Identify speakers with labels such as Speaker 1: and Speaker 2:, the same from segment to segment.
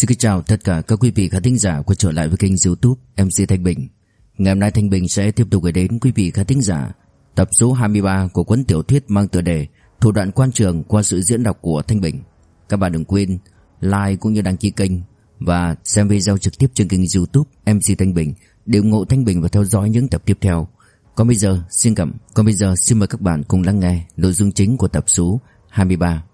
Speaker 1: Xin kính chào tất cả các quý vị khán thính giả quay trở lại với kênh youtube MC Thanh Bình. Ngày hôm nay Thanh Bình sẽ tiếp tục gửi đến quý vị khán thính giả Tập số 23 của cuốn tiểu thuyết mang tựa đề Thủ đoạn quan trường qua sự diễn đọc của Thanh Bình. Các bạn đừng quên like cũng như đăng ký kênh Và xem video trực tiếp trên kênh youtube MC Thanh Bình Để ủng hộ Thanh Bình và theo dõi những tập tiếp theo. Còn bây giờ, xin cảm Còn bây giờ xin mời các bạn cùng lắng nghe nội dung chính của tập số 23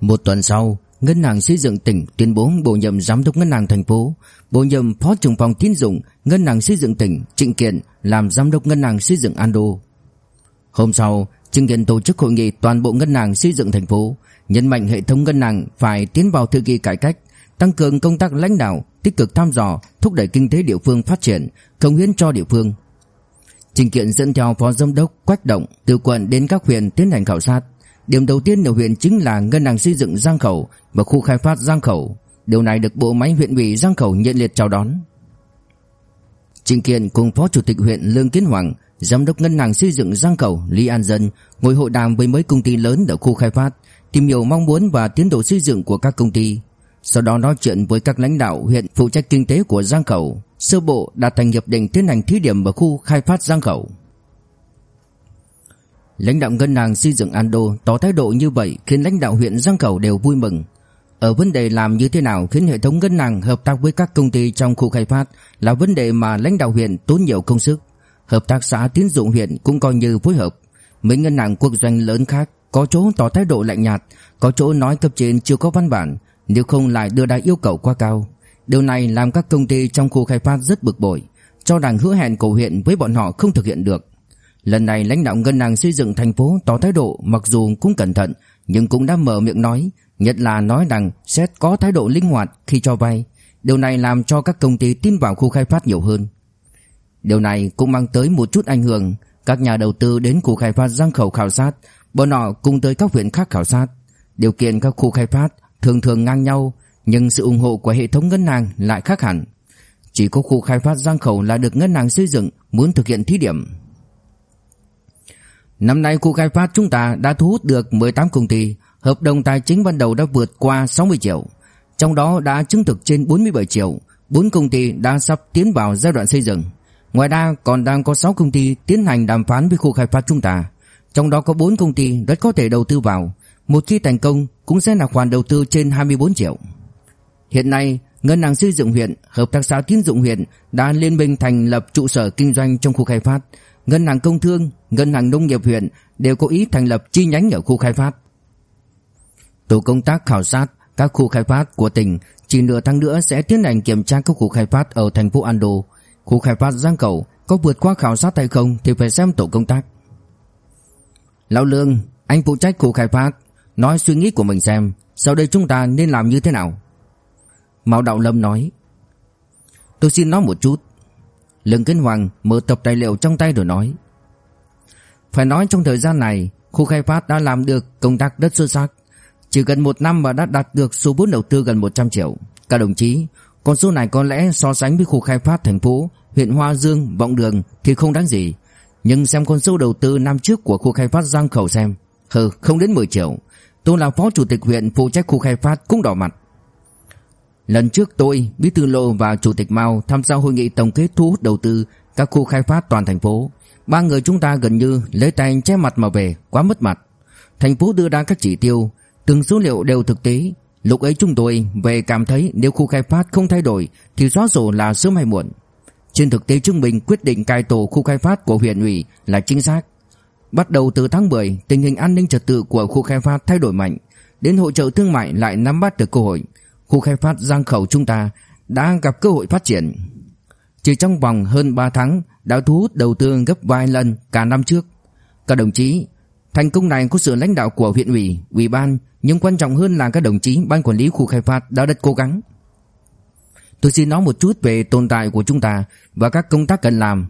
Speaker 1: Một tuần sau Ngân hàng xây dựng tỉnh tuyên bố bổ nhiệm giám đốc ngân hàng thành phố, bổ nhiệm phó trưởng phòng tín dụng ngân hàng xây dựng tỉnh Trịnh Kiện làm giám đốc ngân hàng xây dựng Ando. Hôm sau, Trịnh Kiện tổ chức hội nghị toàn bộ ngân hàng xây dựng thành phố, nhấn mạnh hệ thống ngân hàng phải tiến vào thời kỳ cải cách, tăng cường công tác lãnh đạo, tích cực tham dò, thúc đẩy kinh tế địa phương phát triển, cống hiến cho địa phương. Trình Kiện dẫn theo phó giám đốc Quách Động từ quận đến các huyện tiến hành khảo sát. Điểm đầu tiên ở huyện chính là ngân hàng xây dựng Giang Khẩu và khu khai phát Giang Khẩu. Điều này được bộ máy huyện ủy Giang Khẩu nhiệt liệt chào đón. Trình Kiện cùng Phó Chủ tịch huyện Lương Kiến Hoàng, Giám đốc ngân hàng xây dựng Giang Khẩu Lý An Dân ngồi hội đàm với mấy công ty lớn ở khu khai phát, tìm hiểu mong muốn và tiến độ xây dựng của các công ty. Sau đó nói chuyện với các lãnh đạo huyện phụ trách kinh tế của Giang Khẩu, sơ bộ đạt thành hiệp định tiến hành thí điểm ở khu khai phát Giang Khẩu. Lãnh đạo ngân hàng xây dựng Ando tỏ thái độ như vậy khiến lãnh đạo huyện Giang cầu đều vui mừng. Ở vấn đề làm như thế nào khiến hệ thống ngân hàng hợp tác với các công ty trong khu khai phát là vấn đề mà lãnh đạo huyện tốn nhiều công sức. Hợp tác xã tín dụng huyện cũng coi như phối hợp. Mấy ngân hàng quốc doanh lớn khác có chỗ tỏ thái độ lạnh nhạt, có chỗ nói cấp trên chưa có văn bản, nếu không lại đưa ra yêu cầu quá cao. Điều này làm các công ty trong khu khai phát rất bực bội, cho rằng hứa hẹn của huyện với bọn họ không thực hiện được. Lần này lãnh đạo ngân hàng xây dựng thành phố tỏ thái độ mặc dù cũng cẩn thận nhưng cũng đã mở miệng nói, nhất là nói rằng sẽ có thái độ linh hoạt khi cho vay. Điều này làm cho các công ty tin vào khu khai phát nhiều hơn. Điều này cũng mang tới một chút ảnh hưởng, các nhà đầu tư đến khu khai phát Giang Khẩu khảo sát, bọn họ cùng tới các huyện khác khảo sát. Điều kiện các khu khai phát thường thường ngang nhau, nhưng sự ủng hộ của hệ thống ngân hàng lại khác hẳn. Chỉ có khu khai phát Giang Khẩu là được ngân hàng xây dựng muốn thực hiện thí điểm. Năm nay khu khai phát chúng ta đã thu hút được 18 công ty, hợp đồng tài chính ban đầu đã vượt qua 60 triệu. Trong đó đã chứng thực trên 47 triệu, 4 công ty đã sắp tiến vào giai đoạn xây dựng. Ngoài ra còn đang có 6 công ty tiến hành đàm phán với khu khai phát chúng ta. Trong đó có 4 công ty rất có thể đầu tư vào. Một khi thành công cũng sẽ là khoản đầu tư trên 24 triệu. Hiện nay, Ngân hàng xây dựng huyện, Hợp tác xã tín dụng huyện đã liên minh thành lập trụ sở kinh doanh trong khu khai phát. Ngân hàng công thương, Ngân hàng nông nghiệp huyện đều có ý thành lập chi nhánh ở khu khai phát. Tổ công tác khảo sát các khu khai phát của tỉnh chỉ nửa tháng nữa sẽ tiến hành kiểm tra các khu khai phát ở thành phố Ando. Khu khai phát Giang Cầu có vượt qua khảo sát hay không thì phải xem tổ công tác. Lão Lương, anh phụ trách khu khai phát, nói suy nghĩ của mình xem, sau đây chúng ta nên làm như thế nào? Mao Đạo Lâm nói. Tôi xin nói một chút. Lương Kiến Hoàng mở tập tài liệu trong tay rồi nói. Phải nói trong thời gian này, khu khai phát đã làm được công tác rất xuất sắc. Chỉ gần một năm mà đã đạt được số vốn đầu tư gần 100 triệu. Các đồng chí, con số này có lẽ so sánh với khu khai phát thành phố, huyện Hoa Dương, Vọng Đường thì không đáng gì. Nhưng xem con số đầu tư năm trước của khu khai phát Giang Khẩu xem. Hừ, không đến 10 triệu. Tôi là phó chủ tịch huyện phụ trách khu khai phát cũng đỏ mặt. Lần trước tôi, Bí thư Lô và Chủ tịch Mao tham gia hội nghị tổng kết thu hút đầu tư các khu khai phát toàn thành phố. Ba người chúng ta gần như lấy tay che mặt mà về, quá mất mặt. Thành phố đưa ra các chỉ tiêu, từng số liệu đều thực tế. Lúc ấy chúng tôi về cảm thấy nếu khu khai phát không thay đổi thì xóa sổ là sớm hay muộn. Trên thực tế chứng minh quyết định cai tổ khu khai phát của huyện ủy là chính xác. Bắt đầu từ tháng 10, tình hình an ninh trật tự của khu khai phát thay đổi mạnh, đến hội trợ thương mại lại nắm bắt được cơ hội. Khu khai phát Giang Khẩu chúng ta đã gặp cơ hội phát triển. Chỉ trong vòng hơn 3 tháng đã thu hút đầu tư gấp vài lần cả năm trước. Các đồng chí, thành công này có sự lãnh đạo của huyện ủy, ủy ban, nhưng quan trọng hơn là các đồng chí ban quản lý khu khai phát đã rất cố gắng. Tôi xin nói một chút về tồn tại của chúng ta và các công tác cần làm.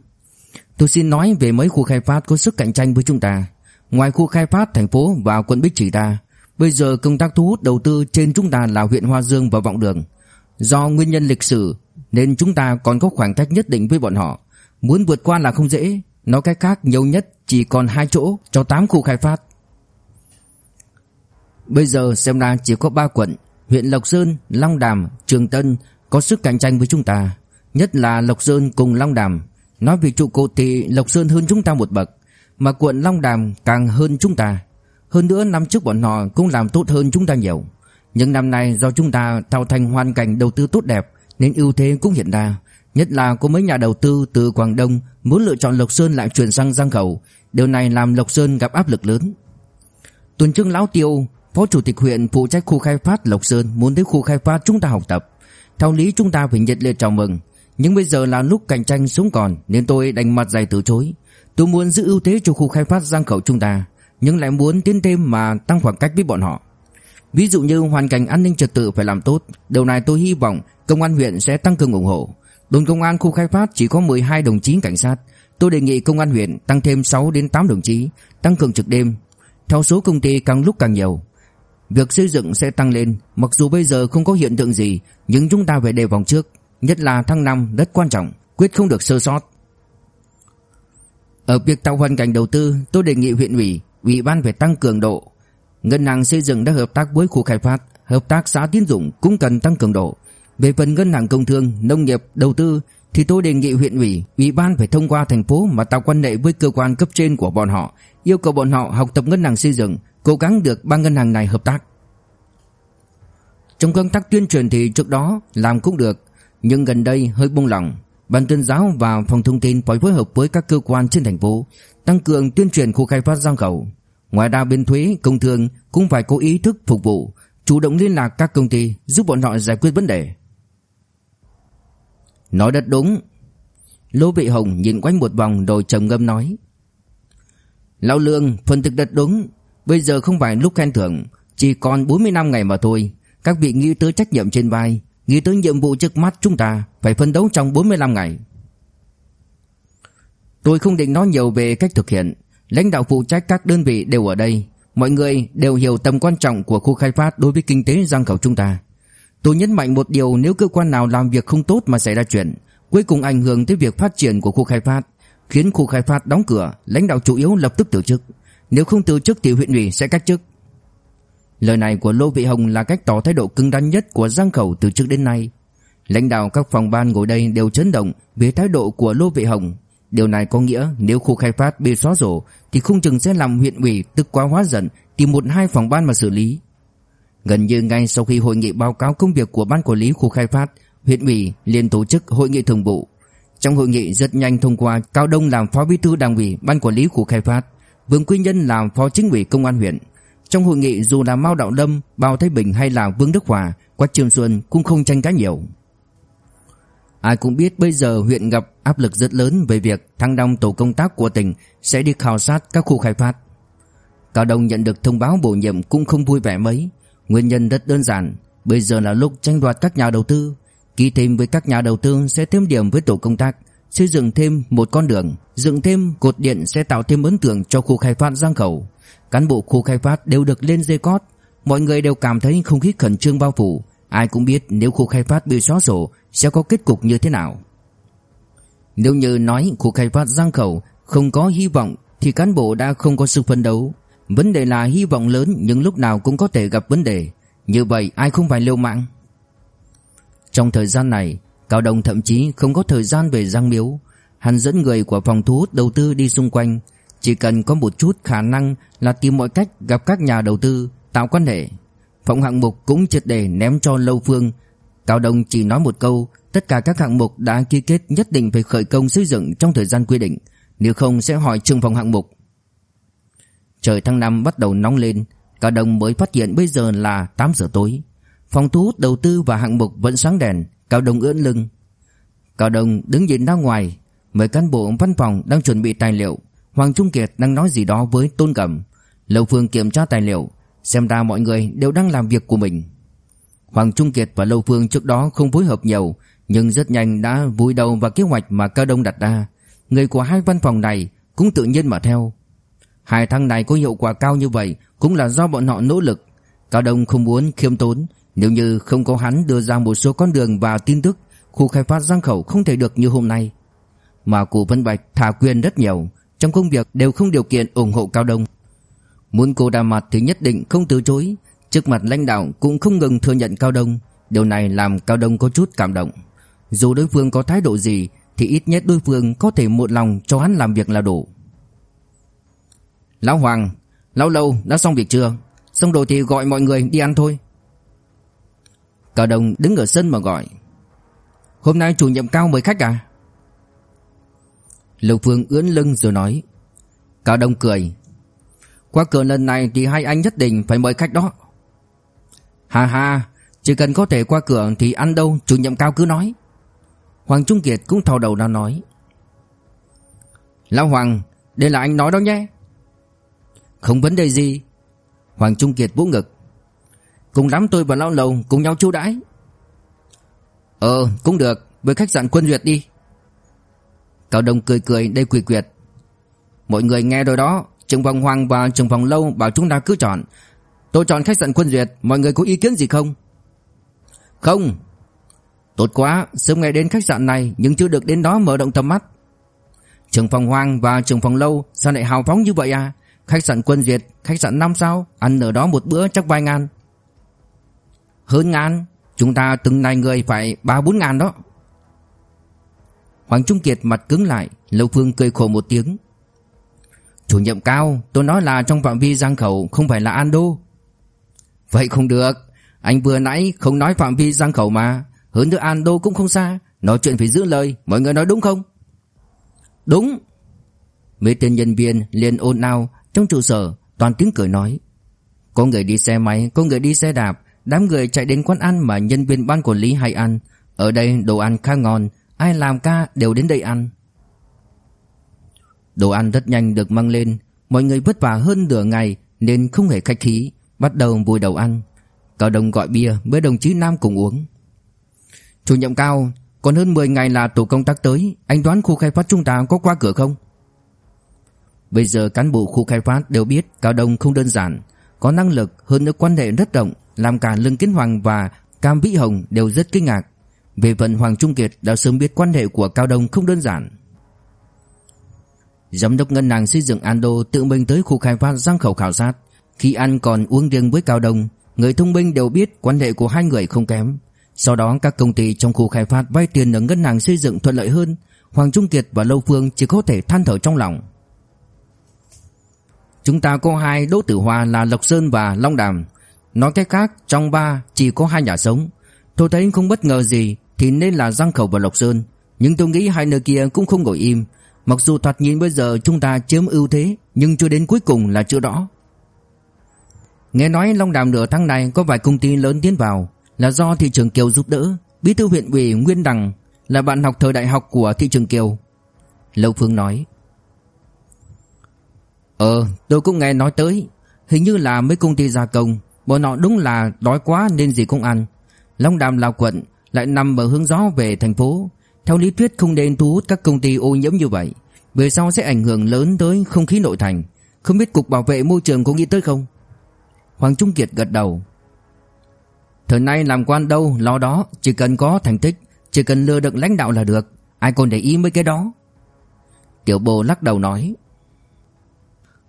Speaker 1: Tôi xin nói về mấy khu khai phát có sức cạnh tranh với chúng ta. Ngoài khu khai phát thành phố và quận Bích Chỉ ta, bây giờ công tác thu hút đầu tư trên chúng ta là huyện Hoa Dương và Vọng Đường. Do nguyên nhân lịch sử nên chúng ta còn có khoảng cách nhất định với bọn họ. Muốn vượt qua là không dễ, nói cách khác nhiều nhất chỉ còn hai chỗ cho 8 khu khai phát. Bây giờ xem ra chỉ có 3 quận, huyện Lộc Sơn, Long Đàm, Trường Tân có sức cạnh tranh với chúng ta, nhất là Lộc Sơn cùng Long Đàm. Nói về trụ cột thì Lộc Sơn hơn chúng ta một bậc, mà quận Long Đàm càng hơn chúng ta. Hơn nữa năm trước bọn họ cũng làm tốt hơn chúng ta nhiều. Nhưng năm nay do chúng ta tạo thành hoàn cảnh đầu tư tốt đẹp nên ưu thế cũng hiện ra. Nhất là có mấy nhà đầu tư từ Quảng Đông muốn lựa chọn Lộc Sơn lại chuyển sang Giang Khẩu. Điều này làm Lộc Sơn gặp áp lực lớn. Tuần Trương Lão Tiêu, Phó Chủ tịch huyện phụ trách khu khai phát Lộc Sơn muốn tới khu khai phát chúng ta học tập. Theo lý chúng ta phải nhiệt liệt chào mừng. Nhưng bây giờ là lúc cạnh tranh sống còn nên tôi đành mặt dày từ chối. Tôi muốn giữ ưu thế cho khu khai phát Giang Khẩu chúng ta nhưng lại muốn tiến thêm mà tăng khoảng cách với bọn họ. Ví dụ như hoàn cảnh an ninh trật tự phải làm tốt, điều này tôi hy vọng công an huyện sẽ tăng cường ủng hộ. Đồn công an khu khai phát chỉ có 12 đồng chí cảnh sát, tôi đề nghị công an huyện tăng thêm 6 đến 8 đồng chí, tăng cường trực đêm. Theo số công ty càng lúc càng nhiều, việc xây dựng sẽ tăng lên, mặc dù bây giờ không có hiện tượng gì, nhưng chúng ta phải đề phòng trước, nhất là tháng 5 rất quan trọng, quyết không được sơ sót. Ở việc tạo hoàn cảnh đầu tư, tôi đề nghị huyện ủy, ủy ban phải tăng cường độ Ngân hàng xây dựng đã hợp tác với khu khai phát, hợp tác xã tín dụng cũng cần tăng cường độ. Về phần ngân hàng công thương, nông nghiệp, đầu tư thì tôi đề nghị huyện ủy, ủy ban phải thông qua thành phố mà tạo quan hệ với cơ quan cấp trên của bọn họ, yêu cầu bọn họ học tập ngân hàng xây dựng, cố gắng được ba ngân hàng này hợp tác. Trong công tác tuyên truyền thì trước đó làm cũng được, nhưng gần đây hơi buông lỏng. Ban tuyên giáo và phòng thông tin phải phối hợp với các cơ quan trên thành phố tăng cường tuyên truyền khu khai phát Giang Khẩu. Ngoài ra bên thuế, công thương cũng phải có ý thức phục vụ, chủ động liên lạc các công ty giúp bọn họ giải quyết vấn đề. Nói rất đúng. Lô Vị Hồng nhìn quanh một vòng rồi trầm ngâm nói. Lão Lương, phân tích rất đúng. Bây giờ không phải lúc khen thưởng, chỉ còn 40 năm ngày mà thôi. Các vị nghĩ tới trách nhiệm trên vai, nghĩ tới nhiệm vụ trước mắt chúng ta phải phân đấu trong 45 ngày. Tôi không định nói nhiều về cách thực hiện, Lãnh đạo phụ trách các đơn vị đều ở đây. Mọi người đều hiểu tầm quan trọng của khu khai phát đối với kinh tế giang khẩu chúng ta. Tôi nhấn mạnh một điều nếu cơ quan nào làm việc không tốt mà xảy ra chuyện Cuối cùng ảnh hưởng tới việc phát triển của khu khai phát Khiến khu khai phát đóng cửa Lãnh đạo chủ yếu lập tức từ chức. Nếu không từ chức thì huyện ủy sẽ cách chức. Lời này của Lô Vị Hồng là cách tỏ thái độ cứng rắn nhất của Giang Khẩu từ trước đến nay. Lãnh đạo các phòng ban ngồi đây đều chấn động về thái độ của Lô Vị Hồng. Điều này có nghĩa nếu khu khai phát bị xóa sổ thì không chừng sẽ làm huyện ủy tức quá hóa giận tìm một hai phòng ban mà xử lý. Gần như ngay sau khi hội nghị báo cáo công việc của ban quản lý khu khai phát, huyện ủy liền tổ chức hội nghị thường vụ. Trong hội nghị rất nhanh thông qua Cao Đông làm phó bí thư đảng ủy ban quản lý khu khai phát, Vương Quy Nhân làm phó chính ủy công an huyện. Trong hội nghị dù là Mao Đạo Lâm, Bao Thái Bình hay là Vương Đức Hòa, Quách Trường Xuân cũng không tranh cãi nhiều. Ai cũng biết bây giờ huyện gặp áp lực rất lớn về việc thăng đông tổ công tác của tỉnh sẽ đi khảo sát các khu khai phát. Cao Đông nhận được thông báo bổ nhiệm cũng không vui vẻ mấy. Nguyên nhân rất đơn giản, bây giờ là lúc tranh đoạt các nhà đầu tư. Ký thêm với các nhà đầu tư sẽ thêm điểm với tổ công tác, xây dựng thêm một con đường, dựng thêm cột điện sẽ tạo thêm ấn tượng cho khu khai phát Giang Khẩu. Cán bộ khu khai phát đều được lên dây cót, mọi người đều cảm thấy không khí khẩn trương bao phủ. Ai cũng biết nếu khu khai phát bị xóa sổ sẽ có kết cục như thế nào. Nếu như nói khu khai phát Giang Khẩu không có hy vọng thì cán bộ đã không có sự phấn đấu. Vấn đề là hy vọng lớn nhưng lúc nào cũng có thể gặp vấn đề. Như vậy ai không phải liều mạng. Trong thời gian này, Cao Đông thậm chí không có thời gian về Giang Miếu. Hắn dẫn người của phòng thu hút đầu tư đi xung quanh. Chỉ cần có một chút khả năng là tìm mọi cách gặp các nhà đầu tư, tạo quan hệ. Phòng hạng mục cũng triệt để ném cho Lâu Phương. Cao Đông chỉ nói một câu, tất cả các hạng mục đã ký kết nhất định phải khởi công xây dựng trong thời gian quy định, nếu không sẽ hỏi trường phòng hạng mục. Trời tháng 5 bắt đầu nóng lên, Cao Đông mới phát hiện bây giờ là 8 giờ tối. Phòng thu hút đầu tư và hạng mục vẫn sáng đèn, Cao Đông ưỡn lưng. Cao Đông đứng nhìn ra ngoài, mấy cán bộ văn phòng đang chuẩn bị tài liệu, Hoàng Trung Kiệt đang nói gì đó với Tôn Cẩm. Lâu Phương kiểm tra tài liệu, Xem ra mọi người đều đang làm việc của mình. Hoàng Trung Kiệt và Lâu Phương trước đó không phối hợp nhiều, Nhưng rất nhanh đã vui đầu vào kế hoạch mà Cao Đông đặt ra. Người của hai văn phòng này cũng tự nhiên mà theo. Hai thằng này có hiệu quả cao như vậy Cũng là do bọn họ nỗ lực. Cao Đông không muốn khiêm tốn, Nếu như không có hắn đưa ra một số con đường và tin tức, Khu khai phát Giang Khẩu không thể được như hôm nay. Mà cụ Vân Bạch thả quyền rất nhiều, Trong công việc đều không điều kiện ủng hộ Cao Đông. Muốn cô đa mặt thì nhất định không từ chối. Trước mặt lãnh đạo cũng không ngừng thừa nhận Cao Đông. Điều này làm Cao Đông có chút cảm động. Dù đối phương có thái độ gì, Thì ít nhất đối phương có thể một lòng cho hắn làm việc là đủ. Lão Hoàng, Lão Lâu đã xong việc chưa? Xong rồi thì gọi mọi người đi ăn thôi. Cao Đông đứng ở sân mà gọi. Hôm nay chủ nhiệm Cao mời khách à? Lưu Phương ưỡn lưng rồi nói. Cao Đông cười. Qua cửa lần này thì hai anh nhất định phải mời khách đó. Hà hà Chỉ cần có thể qua cửa thì ăn đâu, Chủ nhiệm Cao cứ nói. Hoàng Trung Kiệt cũng thò đầu ra nói. Lão Hoàng Đây là anh nói đó nhé. Không vấn đề gì. Hoàng Trung Kiệt vũ ngực. Cùng lắm tôi và Lão Lầu cùng nhau chu đãi. Ờ cũng được, Với khách sạn quân duyệt đi. Cao Đông cười cười đây quỳ quyệt. Mọi người nghe rồi đó. Trường phòng Hoàng và trường phòng Lâu bảo chúng ta cứ chọn. Tôi chọn khách sạn quân duyệt, Mọi người có ý kiến gì không? Không. Tốt quá, Sớm ngày đến khách sạn này, Nhưng chưa được đến đó mở động tầm mắt. Trường phòng Hoàng và trường phòng Lâu, Sao lại hào phóng như vậy à? Khách sạn quân duyệt, Khách sạn 5 sao? Ăn ở đó một bữa chắc vài ngàn. Hơn ngàn? Chúng ta từng này người phải 3-4 ngàn đó. Hoàng Trung Kiệt mặt cứng lại, Lâu Phương cười khổ một tiếng. Chủ nhiệm cao, Tôi nói là trong phạm vi giang khẩu, Không phải là An Đô. Vậy không được. Anh vừa nãy không nói phạm vi giang khẩu mà. Hơn nữa An Đô cũng không xa. Nói chuyện phải giữ lời. Mọi người nói đúng không? Đúng. Mấy tên nhân viên liền ồn ào. Trong trụ sở, toàn tiếng cười nói. Có người đi xe máy, Có người đi xe đạp. Đám người chạy đến quán ăn mà nhân viên ban quản lý hay ăn. Ở đây đồ ăn khá ngon. Ai làm ca đều đến đây ăn. Đồ ăn rất nhanh được mang lên. Mọi người vất vả hơn nửa ngày Nên không hề khách khí, Bắt đầu vui đầu ăn. Cao Đông gọi bia với đồng chí Nam cùng uống. Chủ nhiệm Cao, Còn hơn 10 ngày là tổ công tác tới, Anh đoán khu khai phát chúng ta có qua cửa không? Bây giờ cán bộ khu khai phát đều biết Cao Đông không đơn giản, Có năng lực hơn nữa quan hệ rất rộng, Làm cả Lương Kiến Hoàng và Cam Vĩ Hồng đều rất kinh ngạc. Về phần Hoàng Trung Kiệt đã sớm biết quan hệ của Cao Đông không đơn giản. Giám đốc ngân hàng xây dựng Ando tự mình tới khu khai phát Giang Khẩu khảo sát. Khi ăn còn uống riêng với Cao Đông Người thông minh đều biết quan hệ của hai người không kém. Sau đó, các công ty trong khu khai phát vay tiền ở ngân hàng xây dựng thuận lợi hơn. Hoàng Trung Kiệt và Lâu Phương chỉ có thể than thở trong lòng. Chúng ta có hai đỗ tử hoa là Lộc Sơn và Long Đàm. Nói cách khác, trong ba chỉ có hai nhà sống. Tôi thấy không bất ngờ gì Thì nên là Giang Khẩu và Lộc Sơn. Nhưng tôi nghĩ hai nơi kia cũng không ngồi im. Mặc dù thoạt nhìn bây giờ chúng ta chiếm ưu thế, Nhưng chưa đến cuối cùng là chưa rõ. Nghe nói Long Đàm nửa tháng này có vài công ty lớn tiến vào, Là do thị trường Kiều giúp đỡ. Bí thư huyện ủy Nguyên Đằng Là bạn học thời đại học của thị trường Kiều. Lâu Phương nói Ờ tôi cũng nghe nói tới. Hình như là mấy công ty gia công, Bọn họ đúng là đói quá nên gì cũng ăn. Long Đàm là quận, Lại nằm ở hướng gió về thành phố. Theo lý thuyết không nên thu hút các công ty ô nhiễm như vậy. Về sau sẽ ảnh hưởng lớn tới không khí nội thành. Không biết Cục Bảo vệ Môi trường có nghĩ tới không? Hoàng Trung Kiệt gật đầu. Thời nay làm quan đâu, lo đó. Chỉ cần có thành tích, Chỉ cần lừa được lãnh đạo là được. Ai còn để ý mấy cái đó? Tiểu bồ lắc đầu nói.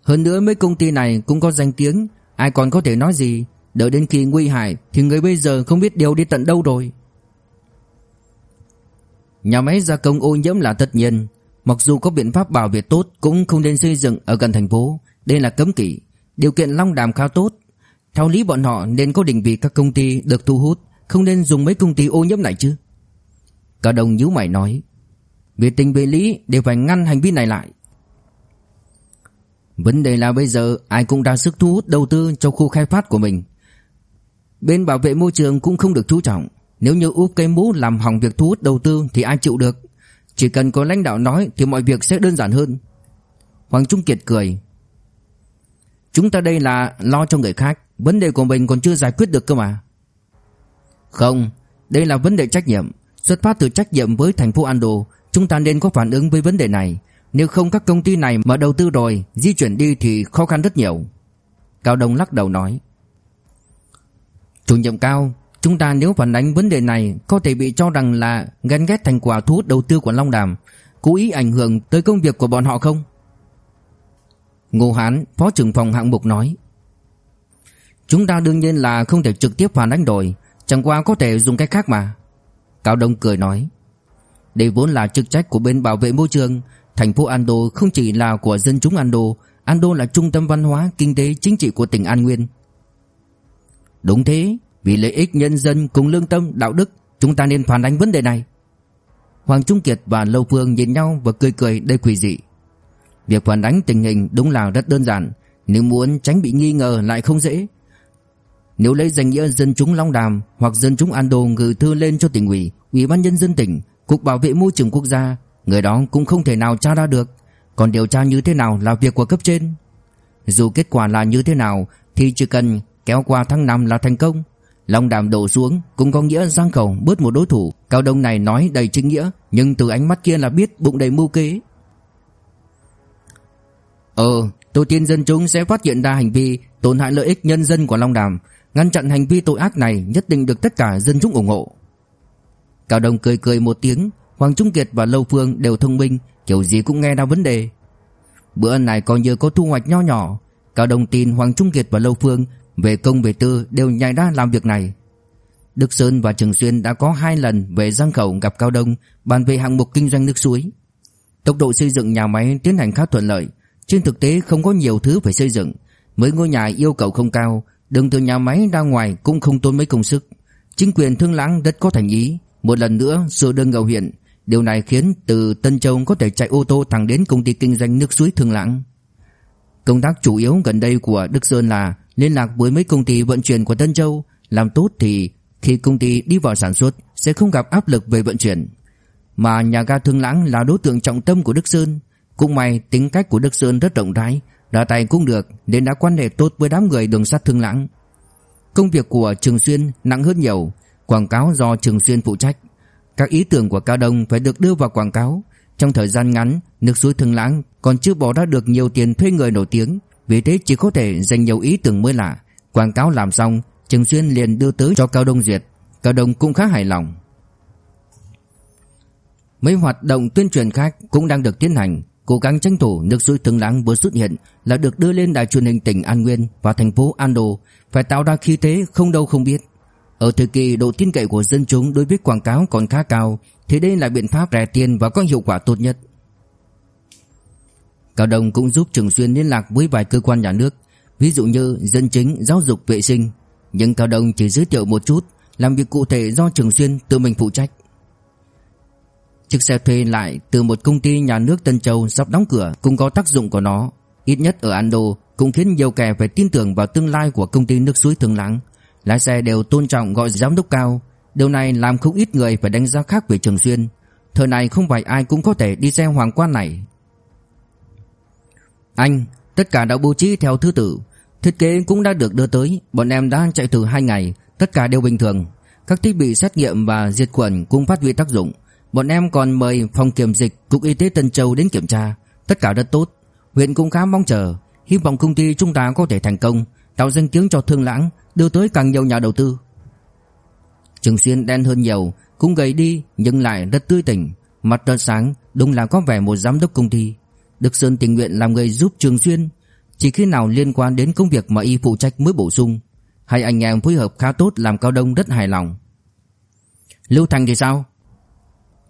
Speaker 1: Hơn nữa mấy công ty này cũng có danh tiếng. Ai còn có thể nói gì? Đợi đến khi nguy hại Thì người bây giờ không biết điều đi tận đâu rồi. Nhà máy gia công ô nhiễm là tất nhiên. Mặc dù có biện pháp bảo vệ tốt Cũng không nên xây dựng ở gần thành phố. Đây là cấm kỵ. Điều kiện long đàm khá tốt. Theo lý bọn họ, nên có định vị các công ty được thu hút, Không nên dùng mấy công ty ô nhiễm này chứ. Cả đồng nhíu mày nói, Về tình về lý, đều phải ngăn hành vi này lại. Vấn đề là bây giờ ai cũng đang sức thu hút đầu tư cho khu khai phát của mình. Bên bảo vệ môi trường cũng không được chú trọng. Nếu như úp cây mũ làm hỏng việc thu hút đầu tư thì ai chịu được? Chỉ cần có lãnh đạo nói thì mọi việc sẽ đơn giản hơn. Hoàng Trung Kiệt cười. Chúng ta đây là lo cho người khác, Vấn đề của mình còn chưa giải quyết được cơ mà. Không, Đây là vấn đề trách nhiệm. Xuất phát từ trách nhiệm với thành phố Ando Chúng ta nên có phản ứng với vấn đề này. Nếu không, các công ty này mà đầu tư rồi, Di chuyển đi thì khó khăn rất nhiều. Cao Đông lắc đầu nói. Chủ nhiệm Cao Chúng ta nếu phản ánh vấn đề này Có thể bị cho rằng là ghen ghét thành quả thu hút đầu tư của Long Đàm. Cố ý ảnh hưởng tới công việc của bọn họ không? Ngô Hán Phó trưởng phòng hạng mục nói. Chúng ta đương nhiên là không thể trực tiếp phản ánh đổi Chẳng qua có thể dùng cách khác mà. Cao Đông cười nói. Đây vốn là chức trách của bên bảo vệ môi trường. Thành phố Ando không chỉ là của dân chúng Ando Ando là trung tâm văn hóa, kinh tế, chính trị của tỉnh An Nguyên. Đúng thế. Vì lợi ích nhân dân cùng lương tâm, đạo đức Chúng ta nên phản ánh vấn đề này. Hoàng Trung Kiệt và Lâu Phương nhìn nhau và cười cười đầy quỷ dị. Việc phản ánh tình hình đúng là rất đơn giản. Nếu muốn tránh bị nghi ngờ lại không dễ. Nếu lấy danh nghĩa dân chúng Long Đàm Hoặc dân chúng An Đô gửi thư lên cho tỉnh ủy Ủy ban nhân dân tỉnh Cục Bảo vệ Môi trường Quốc gia Người đó cũng không thể nào tra ra được. Còn điều tra như thế nào là việc của cấp trên? Dù kết quả là như thế nào Thì chỉ cần kéo qua tháng 5 là thành công. Long đàm đổ xuống, cũng có nghĩa giang khẩu bớt một đối thủ. Cao Đông này nói đầy chính nghĩa, Nhưng từ ánh mắt kia là biết bụng đầy mưu kế. Ờ tôi tin dân chúng sẽ phát hiện ra hành vi Tổn hại lợi ích nhân dân của Long Đàm. Ngăn chặn hành vi tội ác này Nhất định được tất cả dân chúng ủng hộ. Cao Đông cười cười một tiếng, Hoàng Trung Kiệt và Lâu Phương đều thông minh, Kiểu gì cũng nghe ra vấn đề. Bữa ăn này coi như có thu hoạch nho nhỏ. Cao Đông tin Hoàng Trung Kiệt và Lâu Phương về công về tư đều nhảy ra làm việc này Đức Sơn và Trường Xuyên đã có hai lần về Giang Khẩu gặp Cao Đông bàn về hạng mục kinh doanh nước suối. Tốc độ xây dựng nhà máy tiến hành khá thuận lợi, trên thực tế không có nhiều thứ phải xây dựng, mấy ngôi nhà yêu cầu không cao, đường từ nhà máy ra ngoài cũng không tốn mấy công sức. Chính quyền Thương Lãng rất có thành ý, một lần nữa sửa đơn ngầu huyện, điều này khiến từ Tân Châu có thể chạy ô tô thẳng đến công ty kinh doanh nước suối Thương Lãng. Công tác chủ yếu gần đây của Đức Sơn là liên lạc với mấy công ty vận chuyển của Tân Châu, làm tốt thì khi công ty đi vào sản xuất sẽ không gặp áp lực về vận chuyển. Mà nhà ga Thương Lãng là đối tượng trọng tâm của Đức Sơn, cũng may tính cách của Đức Sơn rất rộng rãi, ra tay cũng được nên đã quan hệ tốt với đám người đường sắt Thương Lãng. Công việc của Trường Xuyên nặng hơn nhiều, quảng cáo do Trường Xuyên phụ trách. Các ý tưởng của Cao Đông phải được đưa vào quảng cáo. Trong thời gian ngắn, nước suối Thương Lãng còn chưa bỏ ra được nhiều tiền thuê người nổi tiếng, vì thế chỉ có thể dành nhiều ý tưởng mới lạ. Quảng cáo làm xong, Trường Xuyên liền đưa tới cho Cao Đông duyệt. Cao Đông cũng khá hài lòng. Mấy hoạt động tuyên truyền khác cũng đang được tiến hành, cố gắng tranh thủ nước suối tương Lãng vừa xuất hiện là được đưa lên đài truyền hình tỉnh An Nguyên và thành phố An Đô phải tạo ra khí thế không đâu không biết. Ở thời kỳ độ tin cậy của dân chúng đối với quảng cáo còn khá cao, thì đây là biện pháp rẻ tiền và có hiệu quả tốt nhất. Cao Đông cũng giúp Trường Xuyên liên lạc với vài cơ quan nhà nước, ví dụ như dân chính, giáo dục, vệ sinh, nhưng Cao Đông chỉ giới thiệu một chút, làm việc cụ thể do Trường Xuyên tự mình phụ trách. Chiếc xe thuê lại từ một công ty nhà nước Tân Châu sắp đóng cửa cũng có tác dụng của nó, ít nhất ở Ando cũng khiến nhiều kẻ phải tin tưởng vào tương lai của công ty nước suối thường Lãng. Lái xe đều tôn trọng gọi giám đốc cao, điều này làm không ít người phải đánh giá khác về Trường Xuyên. Thời này không phải ai cũng có thể đi xe hoàng quan này. Anh, tất cả đã bố trí theo thứ tự, Thiết kế cũng đã được đưa tới, bọn em đã chạy thử 2 ngày, tất cả đều bình thường. Các thiết bị xét nghiệm và diệt khuẩn cũng phát huy tác dụng. Bọn em còn mời phòng kiểm dịch Cục Y tế Tân Châu đến kiểm tra, tất cả rất tốt. Huyện cũng khá mong chờ, hy vọng công ty chúng ta có thể thành công, tạo danh tiếng cho Thương Lãng, đưa tới càng nhiều nhà đầu tư. Trường Xuyên đen hơn nhiều, cũng gầy đi nhưng lại rất tươi tỉnh, mặt rất sáng, đúng là có vẻ một giám đốc công ty. Đức Sơn tình nguyện làm người giúp Trường Xuyên, chỉ khi nào liên quan đến công việc mà y phụ trách mới bổ sung. Hai anh em phối hợp khá tốt làm Cao Đông rất hài lòng. Lưu Thành thì sao?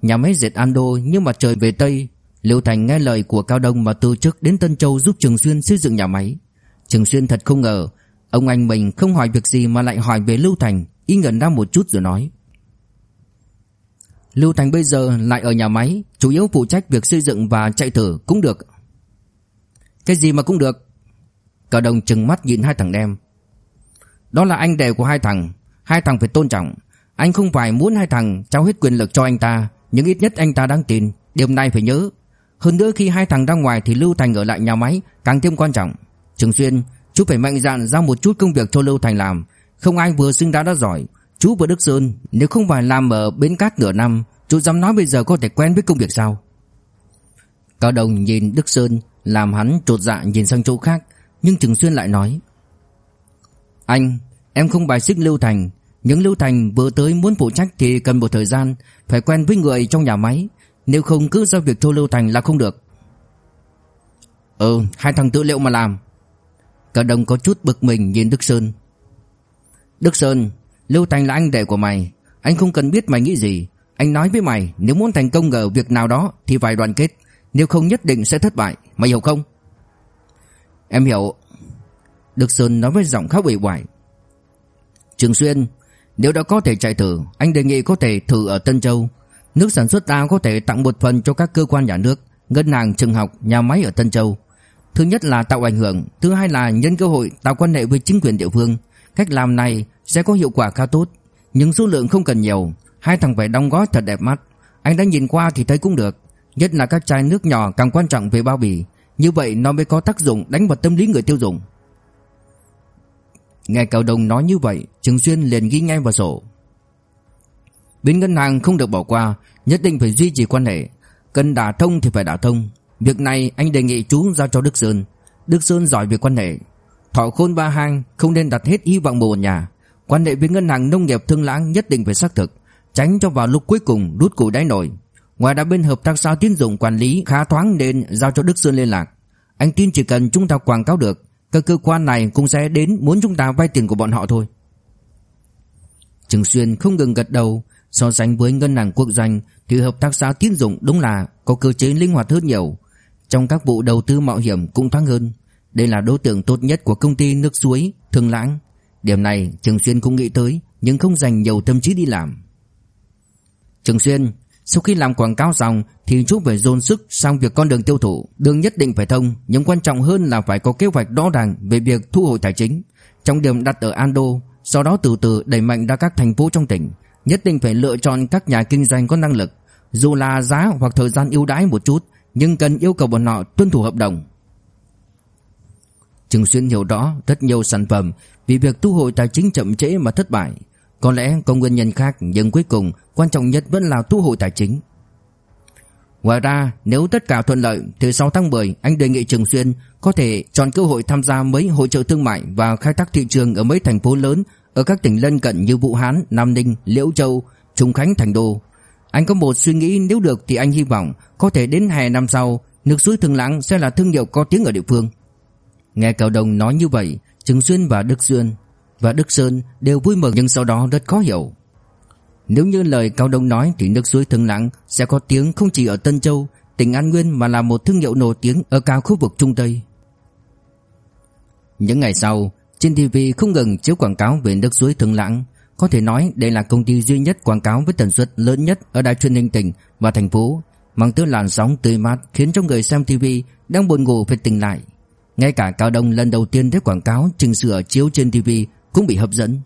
Speaker 1: Nhà máy dệt Ando nhưng mà trời về Tây. Lưu Thành nghe lời của Cao Đông mà từ chức đến Tân Châu giúp Trường Xuyên xây dựng nhà máy. Trường Xuyên thật không ngờ Ông anh mình không hỏi việc gì mà lại hỏi về Lưu Thành. Y ngẩn ra một chút rồi nói. Lưu Thành bây giờ lại ở nhà máy Chủ yếu phụ trách việc xây dựng và chạy thử cũng được Cái gì mà cũng được Cả đồng trừng mắt nhìn hai thằng em. Đó là anh đệ của hai thằng, hai thằng phải tôn trọng. Anh không phải muốn hai thằng trao hết quyền lực cho anh ta, nhưng ít nhất anh ta đáng tin, điều này phải nhớ. Hơn nữa khi hai thằng ra ngoài thì Lưu Thành ở lại nhà máy càng thêm quan trọng. Trường Xuyên, chú phải mạnh dạn giao một chút công việc cho Lưu Thành làm, không ai vừa sinh ra đã giỏi. Chú và Đức Sơn, nếu không phải làm ở bến cát nửa năm, chú dám nói bây giờ có thể quen với công việc sao? Cao Đồng nhìn Đức Sơn, làm hắn trột dạ nhìn sang chỗ khác, nhưng Trường Xuyên lại nói Anh, em không bài xích Lưu Thành. Nhưng Lưu Thành vừa tới muốn phụ trách thì cần một thời gian Phải quen với người trong nhà máy. Nếu không cứ giao việc cho Lưu Thành là không được. Ừ, hai thằng tự liệu mà làm. Cao đồng có chút bực mình nhìn Đức Sơn. Đức Sơn Lưu Thành là anh đệ của mày. Anh không cần biết mày nghĩ gì. Anh nói với mày nếu muốn thành công ở việc nào đó Thì phải đoàn kết. Nếu không nhất định sẽ thất bại. Mày hiểu không? Em hiểu. Đức Sơn nói với giọng khá ủy hoài Trường Xuyên Nếu đã có thể chạy thử Anh đề nghị có thể thử ở Tân Châu. Nước sản xuất ta có thể tặng một phần cho các cơ quan nhà nước Ngân hàng, trường học, nhà máy ở Tân Châu. Thứ nhất là tạo ảnh hưởng Thứ hai là nhân cơ hội tạo quan hệ với chính quyền địa phương. Cách làm này sẽ có hiệu quả khá tốt. Nhưng số lượng không cần nhiều. Hai thằng phải đóng gói thật đẹp mắt. Anh đã nhìn qua thì thấy cũng được. Nhất là các chai nước nhỏ càng quan trọng về bao bì. Như vậy nó mới có tác dụng đánh vào tâm lý người tiêu dùng. Nghe cậu đồng nói như vậy, Trường Xuyên liền ghi ngay vào sổ. Bên ngân hàng không được bỏ qua, Nhất định phải duy trì quan hệ. Cần đả thông thì phải đả thông. Việc này anh đề nghị chú giao cho Đức Sơn. Đức Sơn giỏi về quan hệ. Thọ khôn ba hang, không nên đặt hết hy vọng vào một nhà. Quan hệ với ngân hàng nông nghiệp thương lãng nhất định phải xác thực, Tránh cho vào lúc cuối cùng rút củ đáy nổi. Ngoài đã bên hợp tác xã tiến dụng quản lý khá thoáng nên giao cho Đức Sơn liên lạc. Anh tin chỉ cần chúng ta quảng cáo được, Các cơ quan này cũng sẽ đến muốn chúng ta vay tiền của bọn họ thôi. Trừng Xuyên không ngừng gật đầu, So sánh với ngân hàng quốc doanh Thì hợp tác xã tiến dụng đúng là Có cơ chế linh hoạt hơn nhiều. Trong các vụ đầu tư mạo hiểm cũng thoáng hơn đây là đối tượng tốt nhất của công ty nước suối, Thương lãng. Điểm này, Trường Xuyên cũng nghĩ tới, Nhưng không dành nhiều tâm trí đi làm. Trường Xuyên, Sau khi làm quảng cáo xong, Thì chú phải dồn sức sang việc con đường tiêu thụ. Đường nhất định phải thông, Nhưng quan trọng hơn là phải có kế hoạch rõ ràng Về việc thu hồi tài chính. Trong điểm đặt ở Ando, Sau đó từ từ đẩy mạnh ra các thành phố trong tỉnh. Nhất định phải lựa chọn các nhà kinh doanh có năng lực. Dù là giá hoặc thời gian ưu đãi một chút, Nhưng cần yêu cầu bọn họ tuân thủ hợp đồng. Trương Xuyên hiểu rõ rất nhiều sản phẩm Vì việc thu hồi tài chính chậm trễ mà thất bại Có lẽ có nguyên nhân khác Nhưng cuối cùng quan trọng nhất vẫn là thu hồi tài chính Ngoài ra nếu tất cả thuận lợi Thì sau tháng 10 anh đề nghị Trường Xuyên Có thể chọn cơ hội tham gia mấy hội trợ thương mại Và khai thác thị trường ở mấy thành phố lớn ở các tỉnh lân cận như Vũ Hán, Nam Ninh, Liễu Châu, Trung Khánh, Thành Đô. Anh có một suy nghĩ nếu được thì anh hy vọng có thể đến hè năm sau, nước suối Thường Lãng sẽ là thương hiệu có tiếng ở địa phương. Nghe Cao Đồng nói như vậy, Trừng Xuyên và Đức Xuyên và Đức Sơn đều vui mừng nhưng sau đó rất khó hiểu. Nếu như lời Cao Đông nói thì nước suối Thường Lãng sẽ có tiếng không chỉ ở Tân Châu, tỉnh An Nguyên mà là một thương hiệu nổi tiếng ở cả khu vực Trung Tây. Những ngày sau, trên TV không ngừng chiếu quảng cáo về nước suối Thường Lãng, có thể nói đây là công ty duy nhất quảng cáo với tần suất lớn nhất ở đài truyền hình tỉnh và thành phố, mang tới làn sóng tươi mát khiến cho người xem TV đang buồn ngủ phải tỉnh lại. Ngay cả Cao Đông lần đầu tiên thấy quảng cáo chỉnh sửa chiếu trên TV cũng bị hấp dẫn.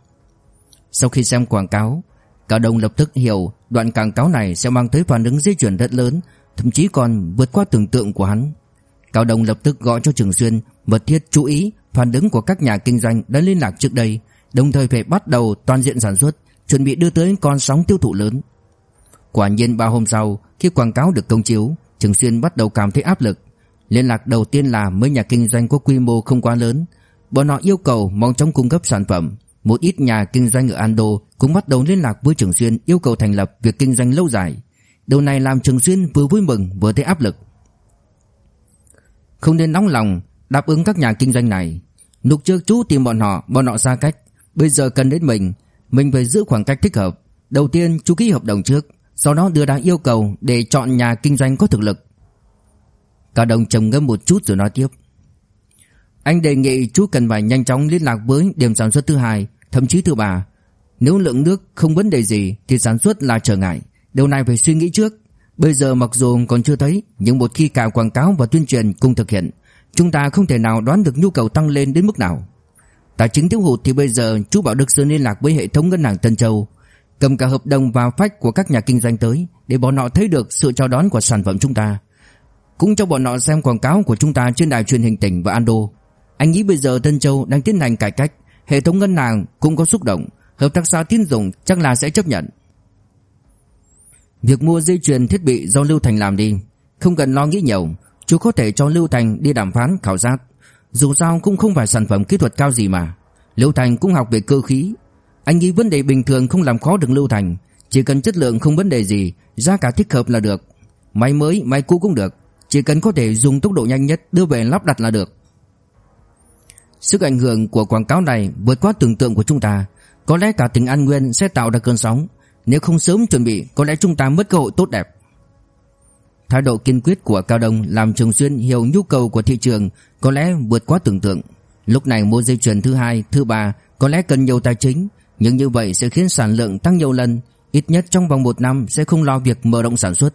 Speaker 1: Sau khi xem quảng cáo, Cao Đông lập tức hiểu đoạn quảng cáo này sẽ mang tới phản ứng dây chuyển rất lớn, thậm chí còn vượt qua tưởng tượng của hắn. Cao Đông lập tức gọi cho Trường Xuyên mật thiết chú ý phản ứng của các nhà kinh doanh đã liên lạc trước đây, đồng thời phải bắt đầu toàn diện sản xuất, chuẩn bị đưa tới con sóng tiêu thụ lớn. Quả nhiên ba hôm sau, khi quảng cáo được công chiếu, Trường Xuyên bắt đầu cảm thấy áp lực. Liên lạc đầu tiên là mấy nhà kinh doanh có quy mô không quá lớn, bọn họ yêu cầu mong chóng cung cấp sản phẩm. Một ít nhà kinh doanh ở Ando cũng bắt đầu liên lạc với Trường Xuyên yêu cầu thành lập việc kinh doanh lâu dài. Điều này làm Trường Xuyên vừa vui mừng vừa thấy áp lực. Không nên nóng lòng đáp ứng các nhà kinh doanh này, Lúc trước chú tìm bọn họ Bọn họ xa cách Bây giờ cần đến mình Mình phải giữ khoảng cách thích hợp Đầu tiên chú ký hợp đồng trước Sau đó đưa ra yêu cầu để chọn nhà kinh doanh có thực lực Cả đồng trầm ngâm một chút rồi nói tiếp. Anh đề nghị chú cần phải nhanh chóng liên lạc với điểm sản xuất thứ hai, Thậm chí thứ ba. Nếu lượng nước không vấn đề gì Thì sản xuất là trở ngại. Điều này phải suy nghĩ trước. Bây giờ mặc dù còn chưa thấy, Nhưng một khi cả quảng cáo và tuyên truyền cùng thực hiện, Chúng ta không thể nào đoán được nhu cầu tăng lên đến mức nào. Tài chính thiếu hụt thì bây giờ chú Bảo Đức Sơn liên lạc với hệ thống ngân hàng Tân Châu, Cầm cả hợp đồng và phách của các nhà kinh doanh tới Để bọn họ thấy được sự chào đón của sản phẩm chúng ta. Cũng cho bọn họ xem quảng cáo của chúng ta trên đài truyền hình tỉnh và Ando. Anh nghĩ bây giờ Tân Châu đang tiến hành cải cách Hệ thống ngân hàng cũng có xúc động Hợp tác xã tín dụng chắc là sẽ chấp nhận. Việc mua dây chuyền thiết bị do Lưu Thành làm đi Không cần lo nghĩ nhiều Chú có thể cho Lưu Thành đi đàm phán khảo sát. Dù sao cũng không phải sản phẩm kỹ thuật cao gì mà. Lưu Thành cũng học về cơ khí. Anh nghĩ vấn đề bình thường không làm khó được Lưu Thành Chỉ cần chất lượng không vấn đề gì Giá cả thích hợp là được. Máy mới, máy cũ cũng được. Chỉ cần có thể dùng tốc độ nhanh nhất đưa về lắp đặt là được. Sức ảnh hưởng của quảng cáo này vượt quá tưởng tượng của chúng ta. Có lẽ cả tỉnh An Nguyên sẽ tạo ra cơn sóng. Nếu không sớm chuẩn bị Có lẽ chúng ta mất cơ hội tốt đẹp. Thái độ kiên quyết của Cao Đông Làm Trường Xuyên hiểu nhu cầu của thị trường Có lẽ vượt quá tưởng tượng. Lúc này mua dây chuyền thứ hai, thứ ba Có lẽ cần nhiều tài chính Nhưng như vậy sẽ khiến sản lượng tăng nhiều lần. Ít nhất trong vòng một năm sẽ không lo việc mở rộng sản xuất.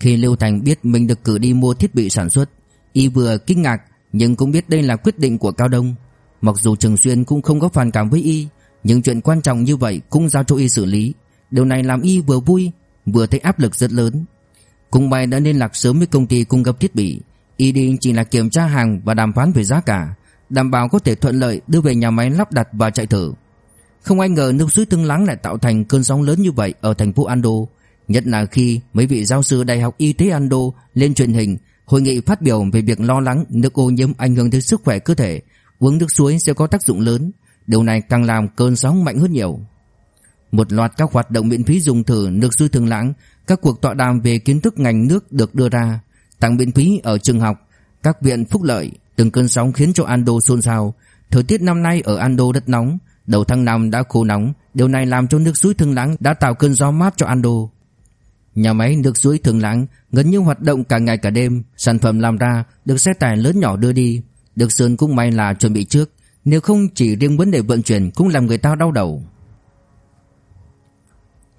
Speaker 1: Khi Lưu Thành biết mình được cử đi mua thiết bị sản xuất, Y vừa kinh ngạc, Nhưng cũng biết đây là quyết định của Cao Đông. Mặc dù Trường Xuyên cũng không có phản cảm với Y, Nhưng chuyện quan trọng như vậy cũng giao cho Y xử lý. Điều này làm Y vừa vui, Vừa thấy áp lực rất lớn. Cùng bài đã liên lạc sớm với công ty cung cấp thiết bị, Y đi chỉ là kiểm tra hàng và đàm phán về giá cả, Đảm bảo có thể thuận lợi đưa về nhà máy lắp đặt và chạy thử. Không ai ngờ nước suối tương lắng lại tạo thành cơn sóng lớn như vậy ở thành phố Ando. Nhất là khi mấy vị giáo sư Đại học Y tế Ando lên truyền hình, Hội nghị phát biểu về việc lo lắng nước ô nhiễm ảnh hưởng tới sức khỏe cơ thể, Uống nước suối sẽ có tác dụng lớn. Điều này càng làm cơn sóng mạnh hơn nhiều. Một loạt các hoạt động miễn phí dùng thử nước suối thường Lãng, Các cuộc tọa đàm về kiến thức ngành nước được đưa ra Tặng miễn phí ở trường học, Các viện phúc lợi, Từng cơn sóng khiến cho Ando xôn xao. Thời tiết năm nay ở Ando rất nóng, Đầu tháng 5 đã khô nóng, Điều này làm cho nước suối thường Lãng đã tạo cơn gió mát cho Ando Nhà máy nước suối thường Lãng gần như hoạt động cả ngày cả đêm. Sản phẩm làm ra được xe tải lớn nhỏ đưa đi. Được Sơn cũng may là chuẩn bị trước. Nếu không chỉ riêng vấn đề vận chuyển Cũng làm người ta đau đầu.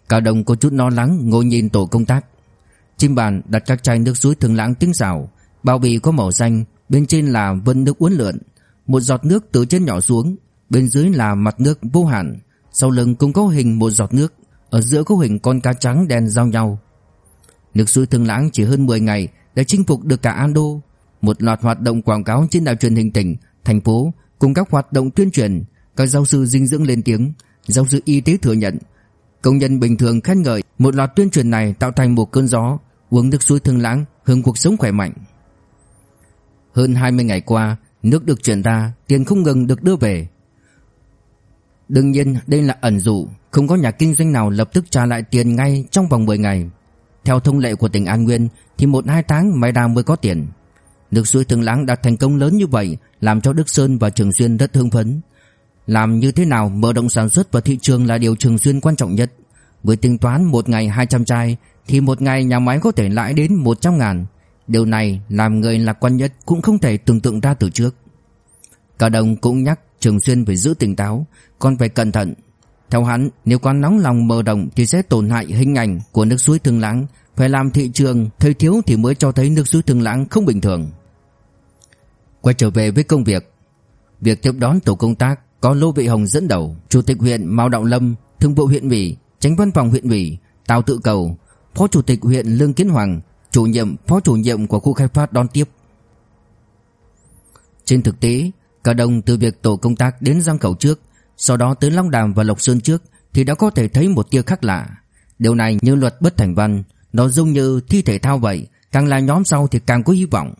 Speaker 1: Cao Đông có chút lo lắng Ngồi nhìn tổ công tác. Trên bàn đặt các chai nước suối thường lãng tiếng xào, Bao bì có màu xanh Bên trên là vân nước uốn lượn. Một giọt nước từ trên nhỏ xuống Bên dưới là mặt nước vô hạn. Sau lưng cũng có hình một giọt nước Ở giữa có hình con cá trắng đen giao nhau. Nước suối thương lãng chỉ hơn 10 ngày Đã chinh phục được cả Ando một loạt hoạt động quảng cáo trên đài truyền hình tỉnh, thành phố cùng các hoạt động tuyên truyền, các giáo sư dinh dưỡng lên tiếng, giáo sư y tế thừa nhận, công nhân bình thường khen ngợi, một loạt tuyên truyền này tạo thành một cơn gió, uống nước suối thương lãng, hưởng cuộc sống khỏe mạnh. Hơn 20 ngày qua, nước được chuyển ra, tiền không ngừng được đưa về. Đương nhiên đây là ẩn dụ, không có nhà kinh doanh nào lập tức trả lại tiền ngay trong vòng 10 ngày. Theo thông lệ của tỉnh An Nguyên thì 1-2 tháng Mai đào mới có tiền. Nước suối Thường Lãng đạt thành công lớn như vậy làm cho Đức Sơn và Trường Xuyên rất hưng phấn. Làm như thế nào mở rộng sản xuất và thị trường là điều Trường Xuyên quan trọng nhất. Với tính toán một ngày 200 chai thì một ngày nhà máy có thể lãi đến 100 ngàn. Điều này làm người lạc quan nhất cũng không thể tưởng tượng ra từ trước. Cả đồng cũng nhắc Trường Xuyên phải giữ tỉnh táo, còn phải cẩn thận. Theo hắn, nếu quá nóng lòng mở rộng thì sẽ tổn hại hình ảnh của nước suối thương Lãng. Phải làm thị trường thời thiếu thì mới cho thấy nước suối thương Lãng không bình thường. Quay trở về với công việc. Việc tiếp đón tổ công tác Có Lô Vị Hồng dẫn đầu Chủ tịch huyện Mao Đạo Lâm Thương vụ huyện ủy Tránh văn phòng huyện ủy Tào Tự Cầu Phó Chủ tịch huyện Lương Kiến Hoàng Chủ nhiệm Phó chủ nhiệm của khu khai phát đón tiếp. Trên thực tế Cả đồng từ việc tổ công tác đến Giang Khẩu trước sau đó tới Long Đàm và Lộc Sơn trước Thì đã có thể thấy một tia khác lạ Điều này như luật bất thành văn Nó giống như thi thể thao vậy Càng là nhóm sau thì càng có hy vọng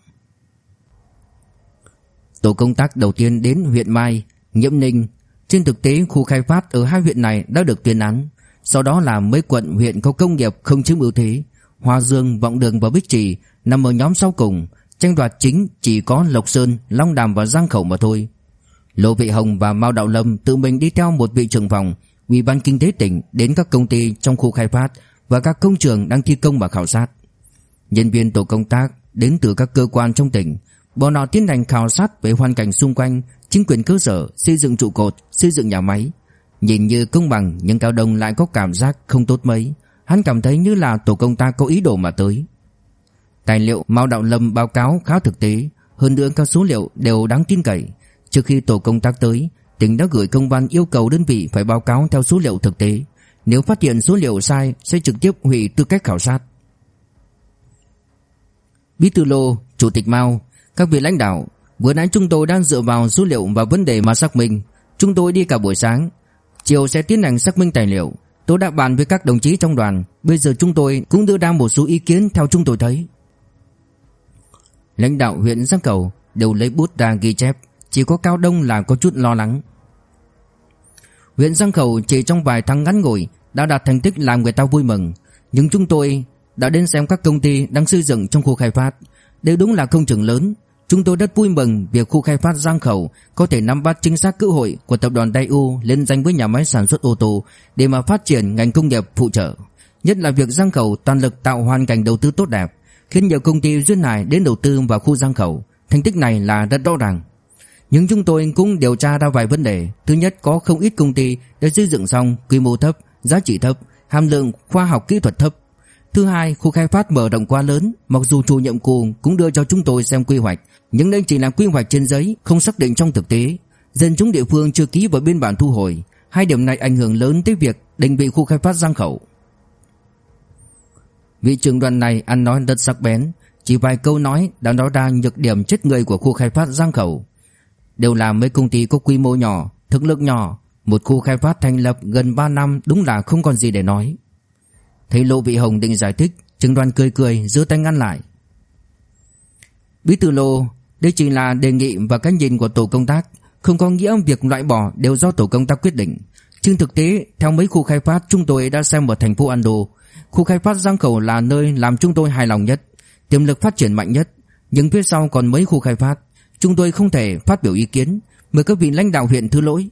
Speaker 1: Tổ công tác đầu tiên đến huyện Mai, Nhiễm Ninh. Trên thực tế khu khai phát ở hai huyện này đã được tuyên án. Sau đó là mấy quận huyện có công nghiệp không chiếm ưu thế. Hoa Dương, Vọng Đường và Bích Trì nằm ở nhóm sau cùng. Tranh đoạt chính chỉ có Lộc Sơn, Long Đàm và Giang Khẩu mà thôi. Lô Vị Hồng và Mao Đạo Lâm tự mình đi theo một vị trưởng phòng Ủy ban kinh tế tỉnh đến các công ty trong khu khai phát và các công trường đang thi công và khảo sát. Nhân viên tổ công tác đến từ các cơ quan trong tỉnh Bọn họ tiến hành khảo sát về hoàn cảnh xung quanh, chính quyền cơ sở, xây dựng trụ cột, xây dựng nhà máy. Nhìn như công bằng nhưng Cao Đông lại có cảm giác không tốt mấy. Hắn cảm thấy như là tổ công tác có ý đồ mà tới. Tài liệu Mao Đạo Lâm báo cáo khá thực tế, hơn nữa các số liệu đều đáng tin cậy. Trước khi tổ công tác tới, tỉnh đã gửi công văn yêu cầu đơn vị phải báo cáo theo số liệu thực tế. Nếu phát hiện số liệu sai sẽ trực tiếp hủy tư cách khảo sát. Bí thư Lô, Chủ tịch Mao các vị lãnh đạo, vừa nãy chúng tôi đang dựa vào số liệu và vấn đề mà xác minh. Chúng tôi đi cả buổi sáng. Chiều sẽ tiến hành xác minh tài liệu. Tôi đã bàn với các đồng chí trong đoàn. Bây giờ chúng tôi cũng đưa ra một số ý kiến theo chúng tôi thấy. Lãnh đạo huyện Giang Cầu đều lấy bút ra ghi chép. Chỉ có Cao Đông là có chút lo lắng. Huyện Giang khẩu chỉ trong vài tháng ngắn ngủi đã đạt thành tích làm người ta vui mừng. Nhưng chúng tôi đã đến xem các công ty đang xây dựng trong khu khai phát. Đây đúng là công trường lớn Chúng tôi rất vui mừng việc khu khai phát Giang Khẩu có thể nắm bắt chính xác cơ hội của tập đoàn Daewoo lên danh với nhà máy sản xuất ô tô để mà phát triển ngành công nghiệp phụ trợ. Nhất là việc Giang Khẩu toàn lực tạo hoàn cảnh đầu tư tốt đẹp, khiến nhiều công ty duyên hải đến đầu tư vào khu Giang Khẩu. Thành tích này là rất rõ ràng. Nhưng chúng tôi cũng điều tra ra vài vấn đề. Thứ nhất có không ít công ty đã xây dựng xong quy mô thấp, giá trị thấp, hàm lượng khoa học kỹ thuật thấp. Thứ hai, khu khai phát mở rộng quá lớn, mặc dù chủ nhiệm cụ cũng đưa cho chúng tôi xem quy hoạch, nhưng đây chỉ là quy hoạch trên giấy, không xác định trong thực tế. Dân chúng địa phương chưa ký vào biên bản thu hồi, hai điểm này ảnh hưởng lớn tới việc định vị khu khai phát Giang Khẩu. Vị trưởng đoàn này ăn nói rất sắc bén, chỉ vài câu nói đã nói ra nhược điểm chết người của khu khai phát Giang Khẩu. Đều là mấy công ty có quy mô nhỏ, thực lực nhỏ, một khu khai phát thành lập gần 3 năm đúng là không còn gì để nói. Thấy Lô Vị Hồng định giải thích, trương đoan cười cười giơ tay ngăn lại. Bí thư Lô, đây chỉ là đề nghị và cách nhìn của tổ công tác, không có nghĩa việc loại bỏ đều do tổ công tác quyết định. Trên thực tế, theo mấy khu khai phát chúng tôi đã xem ở thành phố Ando, khu khai phát Giang Khẩu là nơi làm chúng tôi hài lòng nhất, tiềm lực phát triển mạnh nhất, nhưng phía sau còn mấy khu khai phát, chúng tôi không thể phát biểu ý kiến, mời các vị lãnh đạo huyện thứ lỗi.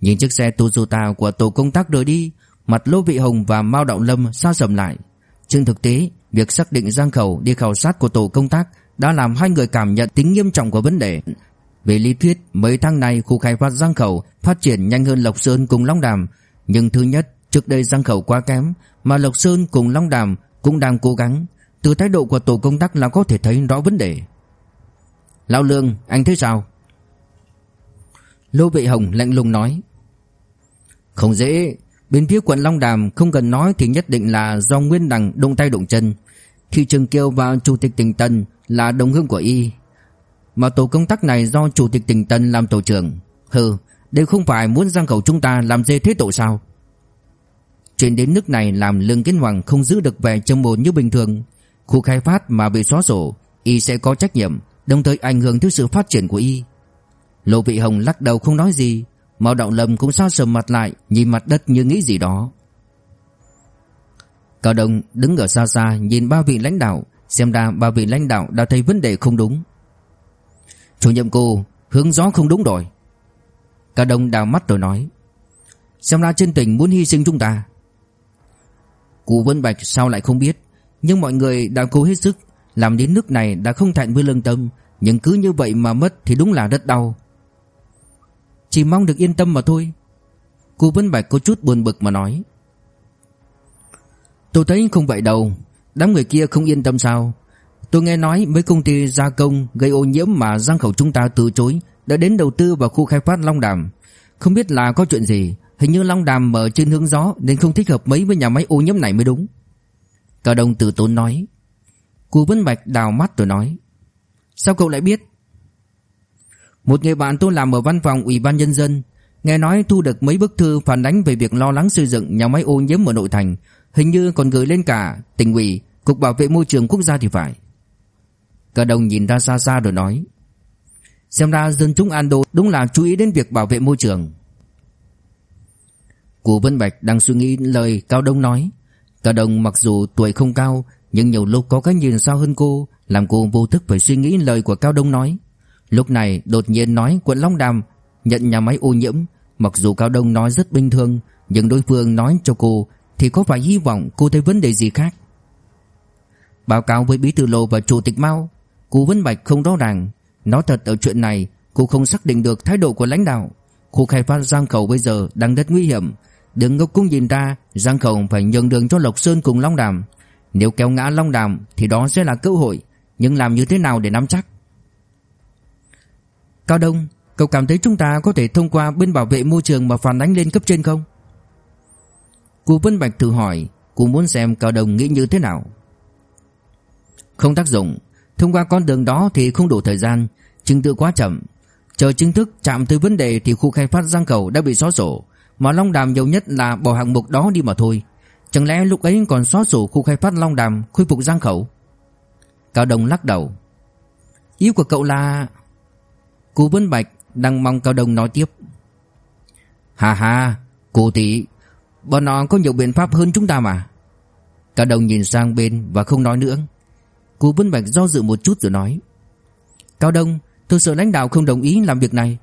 Speaker 1: Nhìn chiếc xe Toyota của tổ công tác rời đi, mặt Lô Vị Hồng và Mao Đạo Lâm xa sầm lại. Trên thực tế, việc xác định Giang Khẩu đi khảo sát của tổ công tác đã làm hai người cảm nhận tính nghiêm trọng của vấn đề. Về lý thuyết, mấy tháng này khu khai phát Giang Khẩu phát triển nhanh hơn Lộc Sơn cùng Long Đàm, nhưng thứ nhất, trước đây Giang Khẩu quá kém, mà Lộc Sơn cùng Long Đàm cũng đang cố gắng. Từ thái độ của tổ công tác là có thể thấy rõ vấn đề. Lão Lương, anh thấy sao? Lô Vệ Hồng lạnh lùng nói. Không dễ, bên phía quận Long Đàm không cần nói thì nhất định là do Nguyên Đằng động tay động chân. Thị trường Kiêu và Chủ tịch tỉnh Tân là đồng hương của y. Mà tổ công tác này do Chủ tịch tỉnh Tân làm tổ trưởng. Hừ, đây không phải muốn giang khẩu chúng ta làm dê thế tổ sao? Chuyện đến nước này làm Lương Kiến Hoàng không giữ được vẻ trầm ổn như bình thường. Khu khai phát mà bị xóa sổ, y sẽ có trách nhiệm, đồng thời ảnh hưởng tới sự phát triển của y. Lô Vị Hồng lắc đầu không nói gì, Mao Đạo Lâm cũng sao sầm mặt lại, nhìn mặt đất như nghĩ gì đó. Cao Đông đứng ở xa xa nhìn ba vị lãnh đạo, xem ra ba vị lãnh đạo đã thấy vấn đề không đúng. Chủ nhiệm cô, hướng gió không đúng rồi. Cao Đông đào mắt rồi nói. Xem ra trên tỉnh muốn hy sinh chúng ta. Cụ Vân Bạch sao lại không biết, nhưng mọi người đã cố hết sức, làm đến nước này đã không thẹn với lương tâm, nhưng cứ như vậy mà mất thì đúng là rất đau. Chỉ mong được yên tâm mà thôi. Cô Vân Bạch có chút buồn bực mà nói. Tôi thấy không vậy đâu Đám người kia không yên tâm sao Tôi nghe nói mấy công ty gia công Gây ô nhiễm mà giang khẩu chúng ta từ chối Đã đến đầu tư vào khu khai phát Long Đàm Không biết là có chuyện gì Hình như Long Đàm mở trên hướng gió Nên không thích hợp mấy với nhà máy ô nhiễm này mới đúng Cao Đông từ tốn nói Cú Vân Bạch đào mắt rồi nói Sao cậu lại biết Một người bạn tôi làm ở văn phòng Ủy ban Nhân dân Nghe nói thu được mấy bức thư phản ánh về việc lo lắng xây dựng nhà máy ô nhiễm ở nội thành Hình như còn gửi lên cả tỉnh ủy, cục bảo vệ môi trường quốc gia thì phải. Cả đồng nhìn ra xa xa rồi nói. Xem ra dân chúng Ando đúng là chú ý đến việc bảo vệ môi trường. Cụ Vân Bạch đang suy nghĩ lời Cao Đông nói. Cao Đông mặc dù tuổi không cao nhưng nhiều lúc có cái nhìn sao hơn cô, làm cô vô thức phải suy nghĩ lời của Cao Đông nói. Lúc này, đột nhiên nói, quận Long Đàm, nhận nhà máy ô nhiễm. Mặc dù Cao Đông nói rất bình thường, nhưng đối phương nói cho cô thì có phải hy vọng cô thấy vấn đề gì khác? Báo cáo với Bí thư Lô và Chủ tịch Mao, Cô Vân Bạch không rõ ràng. Nói thật ở chuyện này, Cô không xác định được thái độ của lãnh đạo. Khu khai phát Giang Khẩu bây giờ đang rất nguy hiểm. Đừng ngốc Cung nhìn ra Giang Khẩu phải nhường đường cho Lộc Sơn cùng Long Đàm. Nếu kéo ngã Long Đàm, Thì đó sẽ là cơ hội. Nhưng làm như thế nào để nắm chắc? Cao Đông, Cậu cảm thấy chúng ta có thể thông qua bên bảo vệ môi trường mà phản ánh lên cấp trên không? Cô Vân Bạch thử hỏi Cô muốn xem Cao Đông nghĩ như thế nào? Không tác dụng. Thông qua con đường đó thì không đủ thời gian. Chứng tự quá chậm. Chờ chính thức chạm tới vấn đề thì khu khai phát Giang Cầu đã bị xóa sổ. Mà Long Đàm nhiều nhất là bỏ hạng mục đó đi mà thôi. Chẳng lẽ lúc ấy còn xóa sổ khu khai phát Long Đàm, khôi phục Giang Khẩu? Cao Đồng lắc đầu. Ý của cậu là, Cô Vân Bạch đang mong Cao Đồng nói tiếp. Hà hà Cô tỷ, Bọn họ có nhiều biện pháp hơn chúng ta mà. Cao đồng nhìn sang bên và không nói nữa. Cô Vân Bạch do dự một chút rồi nói. Cao Đông Tôi sợ lãnh đạo không đồng ý làm việc này.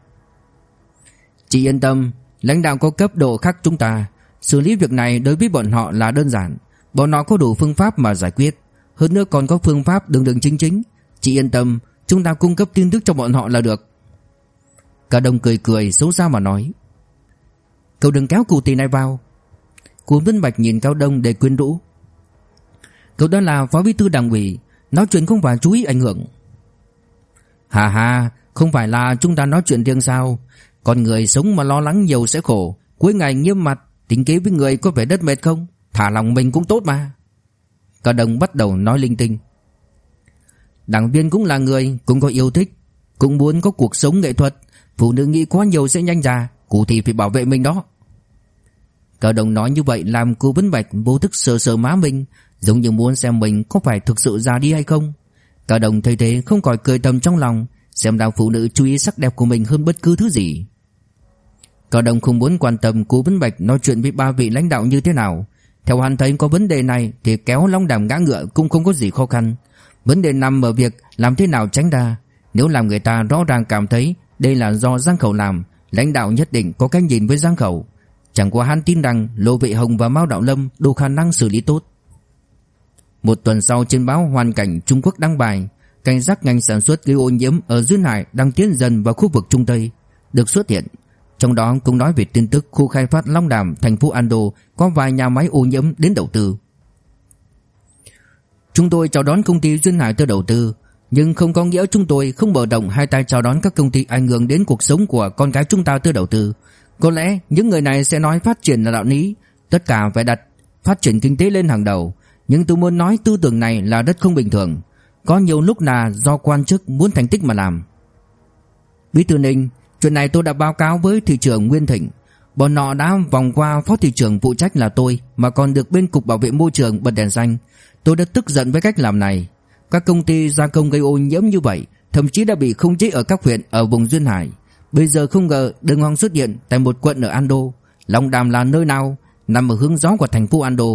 Speaker 1: Chị yên tâm, Lãnh đạo có cấp độ khác chúng ta. Xử lý việc này đối với bọn họ là đơn giản. Bọn họ có đủ phương pháp mà giải quyết. Hơn nữa còn có phương pháp đường đường chính chính. Chị yên tâm, Chúng ta cung cấp tin tức cho bọn họ là được. Cả Đông cười cười, xấu xa mà nói. Cậu đừng kéo cụ tỷ này vào. Cố Vân Bạch nhìn Cao Đông để quyến rũ. Cậu đó là phó bí thư đảng ủy, Nói chuyện không phải chú ý ảnh hưởng. Hà hà, Không phải là chúng ta nói chuyện riêng sao? Con người sống mà lo lắng nhiều sẽ khổ, Cuối ngày nghiêm mặt Tính kế với người có vẻ đất mệt không? Thả lòng mình cũng tốt mà. Cả đồng bắt đầu nói linh tinh. Đảng viên cũng là người, Cũng có yêu thích, Cũng muốn có cuộc sống nghệ thuật. Phụ nữ nghĩ quá nhiều sẽ nhanh già, Cụ thì phải bảo vệ mình đó. Cả đồng nói như vậy làm cô Vân Bạch vô thức sờ sờ má mình, Giống như muốn xem mình có phải thực sự già đi hay không. Cả đồng thấy thế, không khỏi cười tầm trong lòng, Xem ra phụ nữ chú ý sắc đẹp của mình hơn bất cứ thứ gì. Cao Đông không muốn quan tâm cố vấn Bạch nói chuyện với ba vị lãnh đạo như thế nào. Theo hắn thấy có vấn đề này Thì kéo long đàm ngã ngựa cũng không có gì khó khăn. Vấn đề nằm ở việc làm thế nào tránh ra. Nếu làm người ta rõ ràng cảm thấy Đây là do Giang Khẩu làm, Lãnh đạo nhất định có cách nhìn với Giang Khẩu. Chẳng qua hắn tin rằng Lô Vệ Hồng và Mao Đạo Lâm đủ khả năng xử lý tốt. Một tuần sau trên báo Hoàn cảnh Trung Quốc đăng bài, cảnh giác ngành sản xuất gây ô nhiễm ở duyên hải đang tiến dần vào khu vực Trung Tây. Được xuất hiện. Trong đó cũng nói về tin tức khu khai phát Long Đàm, thành phố Ando có vài nhà máy ô nhiễm đến đầu tư. Chúng tôi chào đón công ty Duyên Hải tới đầu tư, nhưng không có nghĩa chúng tôi không mở rộng hai tay chào đón các công ty ảnh hưởng đến cuộc sống của con cái chúng ta tới đầu tư. Có lẽ những người này sẽ nói phát triển là đạo lý, tất cả phải đặt phát triển kinh tế lên hàng đầu, nhưng tôi muốn nói tư tưởng này là rất không bình thường Có nhiều lúc là do quan chức muốn thành tích mà làm Bí thư Ninh Chuyện này tôi đã báo cáo với thị trưởng Nguyên Thịnh. Bọn họ đã vòng qua phó thị trưởng phụ trách là tôi, Mà còn được bên cục bảo vệ môi trường bật đèn xanh. Tôi đã tức giận với cách làm này. Các công ty gia công gây ô nhiễm như vậy, Thậm chí đã bị không chế ở các huyện ở vùng Duyên Hải. Bây giờ không ngờ đường hoang xuất hiện tại một quận ở Ando. Long Đàm là nơi nào, Nằm ở hướng gió của thành phố Ando.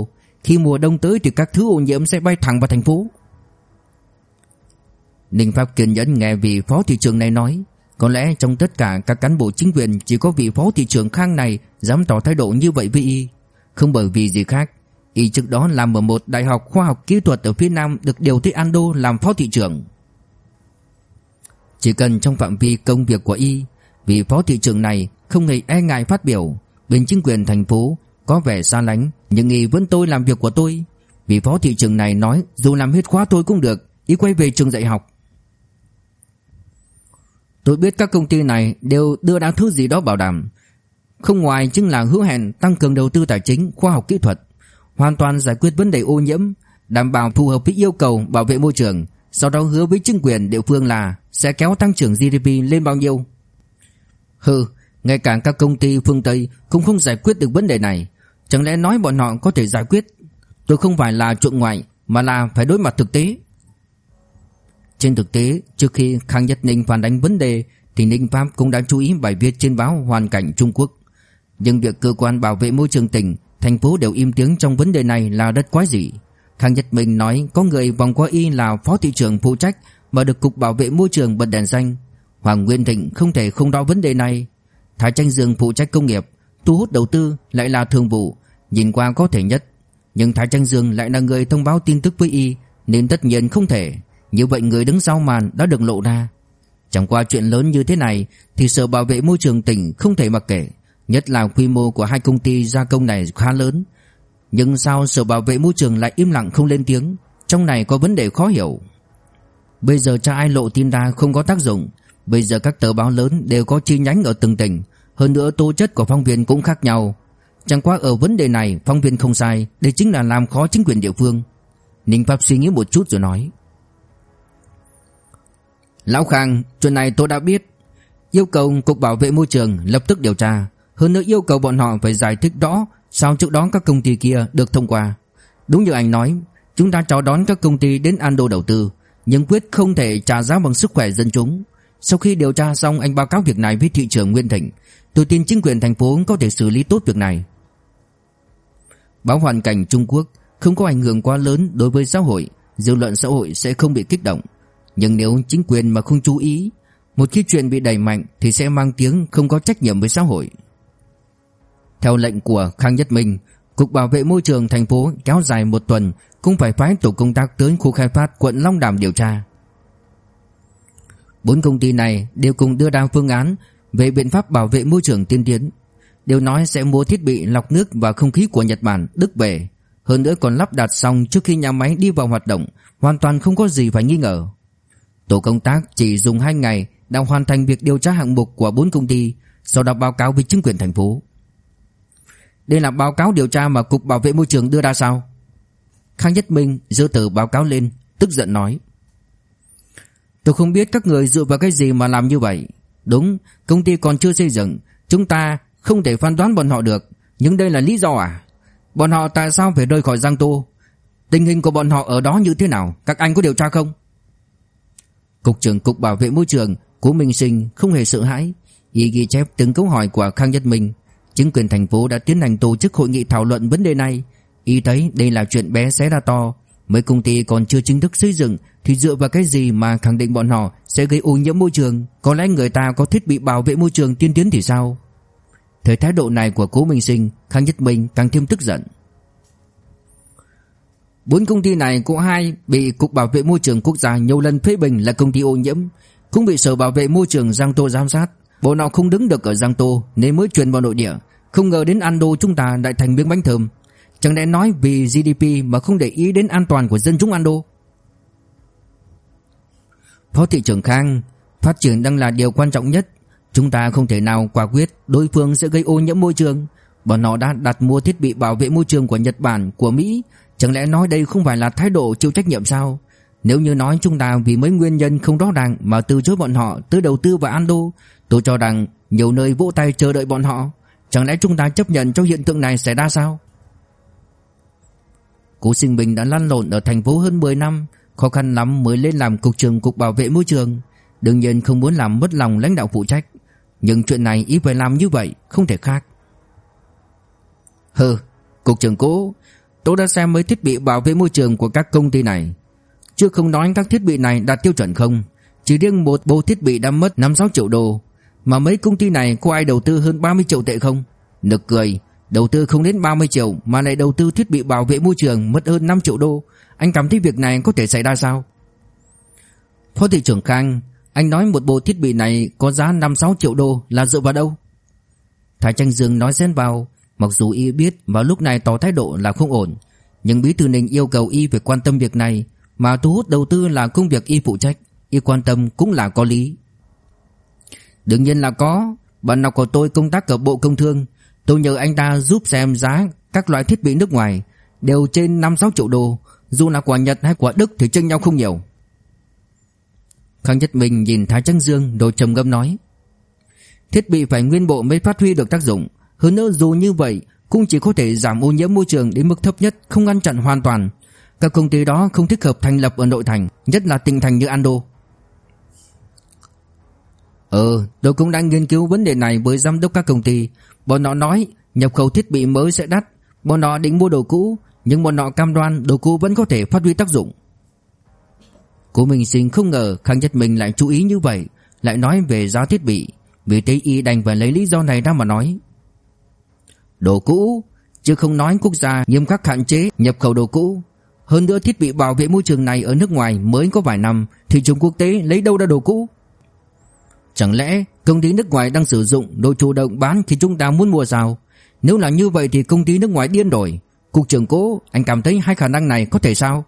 Speaker 1: Khi mùa đông tới thì các thứ ô nhiễm sẽ bay thẳng vào thành phố. Ninh Pháp kiên nhẫn nghe vì phó thị trưởng này nói. Có lẽ trong tất cả các cán bộ chính quyền Chỉ có vị phó thị trưởng Khang này Dám tỏ thái độ như vậy với y. Không bởi vì gì khác, Y trước đó làm ở một đại học khoa học kỹ thuật ở phía Nam Được điều tới Ando làm phó thị trưởng. Chỉ cần trong phạm vi công việc của Y, Vị phó thị trưởng này không hề e ngại phát biểu, Bên chính quyền thành phố có vẻ xa lánh, Nhưng y vẫn tôi làm việc của tôi. Vị phó thị trưởng này nói, Dù làm hết khóa tôi cũng được, Y quay về trường dạy học. Tôi biết các công ty này Đều đưa ra thứ gì đó bảo đảm. Không ngoài chính là hứa hẹn Tăng cường đầu tư tài chính, khoa học kỹ thuật Hoàn toàn giải quyết vấn đề ô nhiễm Đảm bảo phù hợp với yêu cầu bảo vệ môi trường Sau đó hứa với chính quyền địa phương là Sẽ kéo tăng trưởng GDP lên bao nhiêu. Hừ Ngay cả các công ty phương Tây Cũng không giải quyết được vấn đề này. Chẳng lẽ nói bọn họ có thể giải quyết? Tôi không phải là chuộng ngoại Mà là phải đối mặt thực tế. Trên thực tế Trước khi Khang Nhất Ninh phản ánh vấn đề Thì Ninh Pháp cũng đã chú ý bài viết trên báo Hoàn cảnh Trung Quốc. Nhưng việc cơ quan bảo vệ môi trường tỉnh Thành phố đều im tiếng trong vấn đề này là rất quái dị. Khang Nhất Minh nói Có người vòng qua y là phó thị trưởng phụ trách Mà được Cục Bảo vệ Môi trường bật đèn xanh. Hoàng Nguyên Thịnh không thể không đo vấn đề này. Thái Tranh Dương phụ trách công nghiệp thu hút đầu tư lại là thường vụ, nhìn qua có thể nhất, nhưng Thái Tranh Dương lại là người thông báo tin tức với y nên tất nhiên không thể, như vậy người đứng sau màn đã được lộ ra. Chẳng qua chuyện lớn như thế này thì Sở Bảo vệ môi trường tỉnh không thể mặc kệ, nhất là quy mô của hai công ty gia công này khá lớn. Nhưng sao Sở Bảo vệ môi trường lại im lặng không lên tiếng, trong này có vấn đề khó hiểu. Bây giờ cha ai lộ tin ra không có tác dụng, bây giờ các tờ báo lớn đều có chi nhánh ở từng tỉnh, hơn nữa tố chất của phóng viên cũng khác nhau Chẳng qua ở vấn đề này phóng viên không sai Đây chính là làm khó chính quyền địa phương Ninh Pháp suy nghĩ một chút rồi nói Lão Khang, Chuyện này tôi đã biết. Yêu cầu Cục Bảo vệ Môi trường lập tức điều tra. Hơn nữa yêu cầu bọn họ phải giải thích rõ Sao trước đó các công ty kia được thông qua. Đúng như anh nói, Chúng ta chào đón các công ty đến Ando đầu tư, Nhưng quyết không thể trả giá bằng sức khỏe dân chúng. Sau khi điều tra xong, anh báo cáo việc này với thị trưởng Nguyên Thịnh. Tôi tin chính quyền thành phố có thể xử lý tốt việc này. Báo hoàn cảnh Trung Quốc không có ảnh hưởng quá lớn đối với xã hội, Dư luận xã hội sẽ không bị kích động. Nhưng nếu chính quyền mà không chú ý Một khi chuyện bị đẩy mạnh Thì sẽ mang tiếng không có trách nhiệm với xã hội. Theo lệnh của Khang Nhất Minh Cục Bảo vệ Môi trường thành phố kéo dài một tuần Cũng phải phái tổ công tác tới khu khai phát quận Long Đàm điều tra. Bốn công ty này đều cùng đưa ra phương án Về biện pháp bảo vệ môi trường tiên tiến. Đều nói sẽ mua thiết bị lọc nước và không khí của Nhật Bản, Đức về Hơn nữa còn lắp đặt xong trước khi nhà máy đi vào hoạt động Hoàn toàn không có gì phải nghi ngờ. Tổ công tác chỉ dùng 2 ngày đã hoàn thành việc điều tra hạng mục của bốn công ty Sau đó báo cáo với chính quyền thành phố đây là báo cáo điều tra mà Cục Bảo vệ Môi trường đưa ra sao? Khang Nhất Minh giơ tờ báo cáo lên, tức giận nói. Tôi không biết các người dựa vào cái gì mà làm như vậy. Đúng, công ty còn chưa xây dựng, chúng ta không thể phán đoán bọn họ được. Nhưng đây là lý do à? Bọn họ tại sao phải rời khỏi Giang Tô? Tình hình của bọn họ ở đó như thế nào? Các anh có điều tra không? Cục trưởng Cục Bảo vệ Môi trường của Minh Sinh không hề sợ hãi. Y ghi chép từng câu hỏi của Khang Nhất Minh Chính quyền thành phố đã tiến hành tổ chức hội nghị thảo luận vấn đề này. Y thấy đây là chuyện bé xé ra to. Mấy công ty còn chưa chính thức xây dựng thì dựa vào cái gì mà khẳng định bọn họ sẽ gây ô nhiễm môi trường? Có lẽ người ta có thiết bị bảo vệ môi trường tiên tiến thì sao? Thời thái độ này của Cố Minh Sinh, Khang Nhất Minh càng thêm tức giận. Bốn công ty này có hai bị Cục Bảo vệ Môi trường Quốc gia nhiều lần phê bình là công ty ô nhiễm, cũng bị Sở Bảo vệ Môi trường Giang Tô giám sát. Bộ nào không đứng được ở Giang Tô Nên mới chuyển vào nội địa. Không ngờ đến Ando chúng ta lại thành miếng bánh thơm. Chẳng lẽ nói vì GDP mà không để ý đến an toàn của dân chúng Ando? Phó thị trưởng Khang Phát triển đang là điều quan trọng nhất. Chúng ta không thể nào quả quyết Đối phương sẽ gây ô nhiễm môi trường. Bọn họ đã đặt mua thiết bị bảo vệ môi trường của Nhật Bản, của Mỹ Chẳng lẽ nói đây không phải là thái độ chịu trách nhiệm sao? Nếu như nói chúng ta vì mấy nguyên nhân không rõ ràng Mà từ chối bọn họ tới đầu tư vào Ando, Tôi cho rằng nhiều nơi vỗ tay chờ đợi bọn họ. Chẳng lẽ chúng ta chấp nhận cho hiện tượng này xảy ra sao? Cố sinh bình đã lăn lộn ở thành phố hơn 10 năm, Khó khăn lắm mới lên làm cục trưởng cục bảo vệ môi trường. Đương nhiên không muốn làm mất lòng lãnh đạo phụ trách. Nhưng chuyện này ý phải làm như vậy, Không thể khác. Hừ, Cục trưởng cố Tôi đã xem mấy thiết bị bảo vệ môi trường của các công ty này Chưa không nói các thiết bị này đạt tiêu chuẩn không Chỉ riêng một bộ thiết bị đã mất 5-6 triệu đô mà mấy công ty này có ai đầu tư hơn 30 triệu tệ không? Nực cười, đầu tư không đến 30 triệu mà lại đầu tư thiết bị bảo vệ môi trường mất hơn 5 triệu đô. Anh cảm thấy việc này có thể xảy ra sao? Phó thị trưởng Khang, anh nói một bộ thiết bị này có giá 5-6 triệu đô là dựa vào đâu? Thái Tranh Dương nói xen vào, mặc dù y biết vào lúc này tỏ thái độ là không ổn, nhưng Bí thư Ninh yêu cầu y phải quan tâm việc này, mà thu hút đầu tư là công việc y phụ trách, y quan tâm cũng là có lý. Đương nhiên là có Bạn nào của tôi công tác ở Bộ Công Thương Tôi nhờ anh ta giúp xem giá Các loại thiết bị nước ngoài Đều trên 5-6 triệu đô Dù là của Nhật hay của Đức thì chênh nhau không nhiều Khang Nhất Minh nhìn Thái Trăng Dương Rồi trầm ngâm nói Thiết bị phải nguyên bộ mới phát huy được tác dụng hơn nữa dù như vậy Cũng chỉ có thể giảm ô nhiễm môi trường đến mức thấp nhất Không ngăn chặn hoàn toàn Các công ty đó không thích hợp thành lập ở nội thành Nhất là tỉnh thành như Ando Ừ, tôi cũng đang nghiên cứu vấn đề này với giám đốc các công ty. Bọn họ nói nhập khẩu thiết bị mới sẽ đắt. Bọn họ định mua đồ cũ, nhưng bọn họ cam đoan đồ cũ vẫn có thể phát huy tác dụng. Cố Minh Sinh không ngờ Khang Nhất Minh lại chú ý như vậy, lại nói về giá thiết bị. Vì thế y đành phải lấy lý do này ra mà nói. Đồ cũ, chứ không nói quốc gia nghiêm khắc hạn chế nhập khẩu đồ cũ. Hơn nữa thiết bị bảo vệ môi trường này ở nước ngoài mới có vài năm, thị trường quốc tế lấy đâu ra đồ cũ? Chẳng lẽ công ty nước ngoài đang sử dụng đồ chủ động bán khi chúng ta muốn mua sao? Nếu là như vậy thì công ty nước ngoài điên rồi. Cục trưởng cố, anh cảm thấy hai khả năng này có thể sao?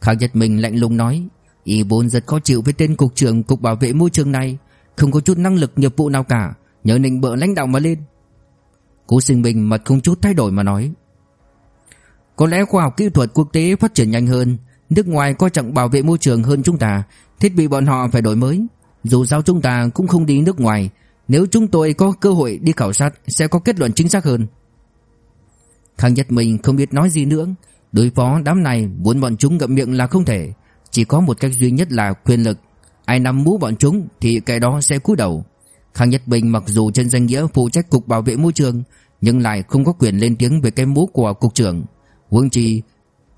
Speaker 1: Khang Nhật Minh lạnh lùng nói, y bốn rất khó chịu với tên cục trưởng cục bảo vệ môi trường này, không có chút năng lực nghiệp vụ nào cả, nhờ nịnh bợ lãnh đạo mà lên. Cố Sinh Bình mặt không chút thay đổi mà nói, có lẽ khoa học kỹ thuật quốc tế phát triển nhanh hơn, nước ngoài coi trọng bảo vệ môi trường hơn chúng ta, thiết bị bọn họ phải đổi mới. Dù sao chúng ta cũng không đi nước ngoài Nếu chúng tôi có cơ hội đi khảo sát Sẽ có kết luận chính xác hơn. Khang Nhất Minh không biết nói gì nữa. Đối phó đám này Muốn bọn chúng ngậm miệng là không thể. Chỉ có một cách duy nhất là quyền lực. Ai nắm mũ bọn chúng thì cái đó sẽ cúi đầu. Khang Nhất Bình mặc dù trên danh nghĩa phụ trách cục bảo vệ môi trường, Nhưng lại không có quyền lên tiếng về cái mũ của cục trưởng. Vương chi,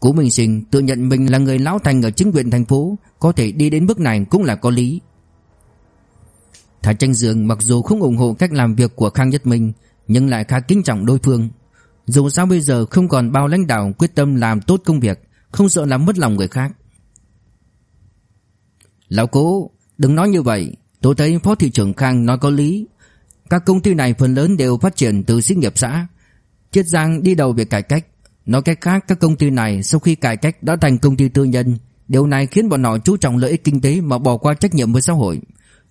Speaker 1: Cố Minh Sinh tự nhận mình là người lão thành ở chính quyền thành phố, Có thể đi đến bước này cũng là có lý. Thái Tranh Dương mặc dù không ủng hộ cách làm việc của Khang Nhất Minh, Nhưng lại khá kính trọng đối phương. Dù sao bây giờ không còn bao lãnh đạo quyết tâm làm tốt công việc, Không sợ làm mất lòng người khác. Lão cố, Đừng nói như vậy. Tôi thấy Phó Thị trưởng Khang nói có lý. Các công ty này phần lớn đều phát triển từ sinh nghiệp xã. Chiết Giang đi đầu việc cải cách. Nói cách khác, các công ty này sau khi cải cách đã thành công ty tư nhân. Điều này khiến bọn họ chú trọng lợi ích kinh tế mà bỏ qua trách nhiệm với xã hội.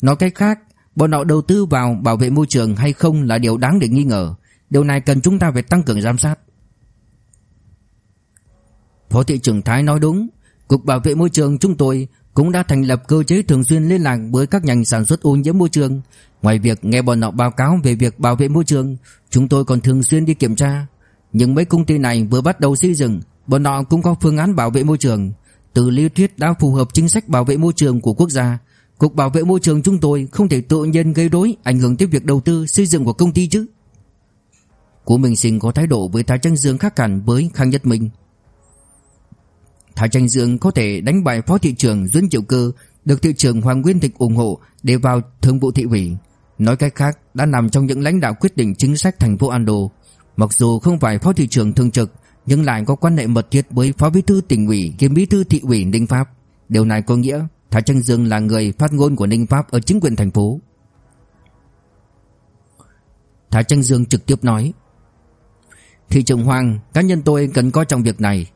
Speaker 1: Nói cách khác, Bọn họ đầu tư vào bảo vệ môi trường hay không là điều đáng để nghi ngờ. Điều này cần chúng ta phải tăng cường giám sát. Phó thị trưởng Thái nói đúng. Cục bảo vệ môi trường chúng tôi cũng đã thành lập cơ chế thường xuyên liên lạc với các ngành sản xuất ô nhiễm môi trường. Ngoài việc nghe bọn họ báo cáo về việc bảo vệ môi trường, chúng tôi còn thường xuyên đi kiểm tra. Nhưng mấy công ty này vừa bắt đầu xây dựng, bọn họ cũng có phương án bảo vệ môi trường. Từ lý thuyết đã phù hợp chính sách bảo vệ môi trường của quốc gia. Cục bảo vệ môi trường chúng tôi không thể tự nhiên gây rối ảnh hưởng tới việc đầu tư xây dựng của công ty chứ. Cố Minh Sinh có thái độ với Thái Trăng Dương khác hẳn với Khang Nhất Minh. Thái Tranh Dương có thể đánh bại Phó thị trưởng Duân Triệu Cơ được thị trưởng Hoàng Nguyên Thịnh ủng hộ để vào thường vụ thị ủy. Nói cách khác, đã nằm trong những lãnh đạo quyết định chính sách thành phố Ando. Mặc dù không phải Phó thị trưởng thường trực, nhưng lại có quan hệ mật thiết với Phó bí thư tỉnh ủy kiêm bí thư thị ủy Ninh Pháp. Điều này có nghĩa Thái Tranh Dương là người phát ngôn của Ninh Pháp ở chính quyền thành phố. Thái Tranh Dương trực tiếp nói: "Thị trưởng Hoàng, cá nhân tôi cần coi trọng việc này."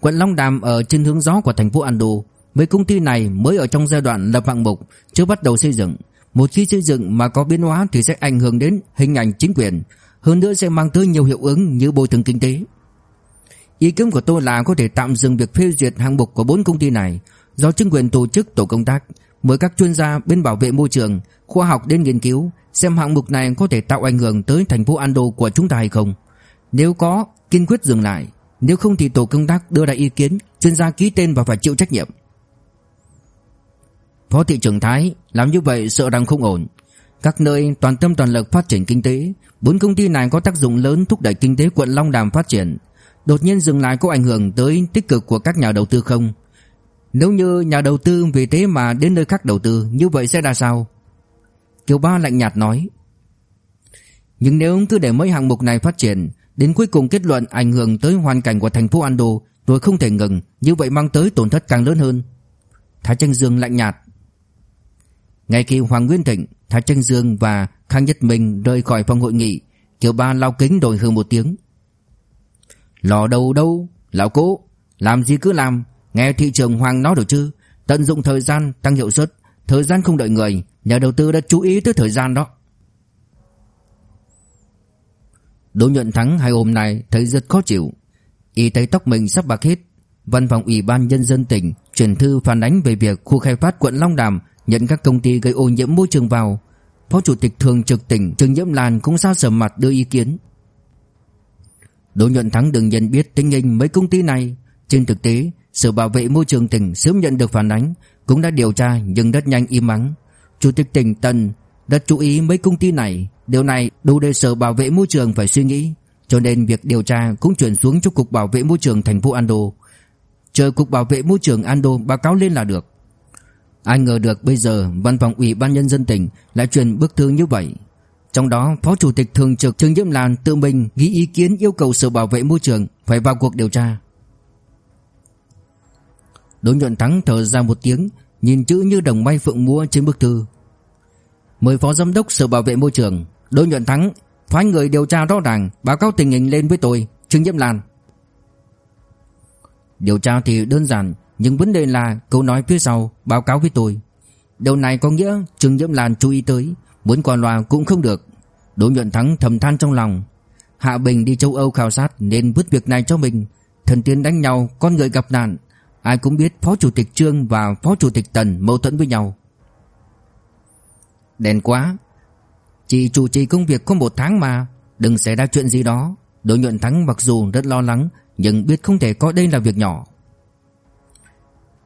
Speaker 1: Quận Long Đàm ở trên hướng gió của thành phố Ando, mấy công ty này mới ở trong giai đoạn lập hạng mục, chưa bắt đầu xây dựng. Một khi xây dựng mà có biến hóa thì sẽ ảnh hưởng đến hình ảnh chính quyền, hơn nữa sẽ mang tới nhiều hiệu ứng như bồi thường kinh tế. Ý kiến của tôi là có thể tạm dừng việc phê duyệt hạng mục của bốn công ty này, do chính quyền tổ chức tổ công tác, mời các chuyên gia bên bảo vệ môi trường, khoa học đến nghiên cứu xem hạng mục này có thể tạo ảnh hưởng tới thành phố Ando của chúng ta hay không. Nếu có, kiên quyết dừng lại, nếu không thì tổ công tác đưa ra ý kiến, Chuyên gia ký tên và phải chịu trách nhiệm. Phó thị trưởng Thái, Làm như vậy sợ rằng không ổn. Các nơi toàn tâm toàn lực phát triển kinh tế, Bốn công ty này có tác dụng lớn thúc đẩy kinh tế quận Long Đàm phát triển. Đột nhiên dừng lại có ảnh hưởng tới tích cực của các nhà đầu tư không? Nếu như nhà đầu tư vì thế mà đến nơi khác đầu tư, Như vậy sẽ ra sao? Kiều Ba lạnh nhạt nói. Nhưng nếu cứ để mấy hạng mục này phát triển Đến cuối cùng kết luận ảnh hưởng tới hoàn cảnh của thành phố Ando Rồi không thể ngừng, Như vậy mang tới tổn thất càng lớn hơn. Thái Tranh Dương lạnh nhạt. Ngay khi Hoàng Nguyên Thịnh, Thái Tranh Dương và Khang Nhất Minh rời khỏi phòng hội nghị Kiều Ba lao kính đổi hư một tiếng. Lò đầu đâu, Lão cố? Làm gì cứ làm? Nghe thị trường Hoàng nói được chứ. Tận dụng thời gian, tăng hiệu suất. Thời gian không đợi người, Nhà đầu tư đã chú ý tới thời gian đó. Đỗ Nhuận Thắng hai hôm nay thấy rất khó chịu. Y thấy tóc mình sắp bạc hết. Văn phòng Ủy ban Nhân dân tỉnh chuyển thư phản ánh về việc khu khai phát quận Long Đàm nhận các công ty gây ô nhiễm môi trường vào. Phó Chủ tịch Thường trực tỉnh Trương Nhiễm Lan cũng ra sầm mặt đưa ý kiến. Đỗ Nhuận Thắng đừng nhận biết tình hình mấy công ty này. Trên thực tế, Sở Bảo vệ Môi trường tỉnh sớm nhận được phản ánh, cũng đã điều tra nhưng rất nhanh im ắng. Chủ tịch tỉnh tân đã chú ý mấy công ty này Điều này đủ để Sở Bảo vệ Môi trường phải suy nghĩ. Cho nên việc điều tra cũng chuyển xuống cho Cục Bảo vệ Môi trường thành phố Ando. Chờ Cục Bảo vệ Môi trường Ando báo cáo lên là được. Ai ngờ được bây giờ Văn phòng Ủy ban Nhân dân tỉnh lại truyền bức thư như vậy. Trong đó, Phó Chủ tịch Thường trực Trương diễm Lan tự mình ghi ý kiến yêu cầu Sở Bảo vệ Môi trường phải vào cuộc điều tra. Đỗ nhuận thắng thở ra một tiếng, Nhìn chữ như đồng bay phượng múa trên bức thư. Mời Phó Giám đốc Sở Bảo vệ Môi trường Đỗ nhuận thắng, Phái người điều tra rõ ràng, Báo cáo tình hình lên với tôi, Trương Diễm Lan. Điều tra thì đơn giản, Nhưng vấn đề là câu nói phía sau, Báo cáo với tôi. Điều này có nghĩa Trương Diễm Lan chú ý tới, Muốn qua loa cũng không được. Đỗ nhuận thắng thầm than trong lòng. Hạ Bình đi châu Âu khảo sát Nên vứt việc này cho mình. Thần tiên đánh nhau, Con người gặp nạn. Ai cũng biết Phó Chủ tịch Trương và Phó Chủ tịch Tần mâu thuẫn với nhau. Đen quá chỉ chủ trì công việc có một tháng mà. Đừng xảy ra chuyện gì đó. Đỗ nhuận thắng mặc dù rất lo lắng, Nhưng biết không thể có đây là việc nhỏ.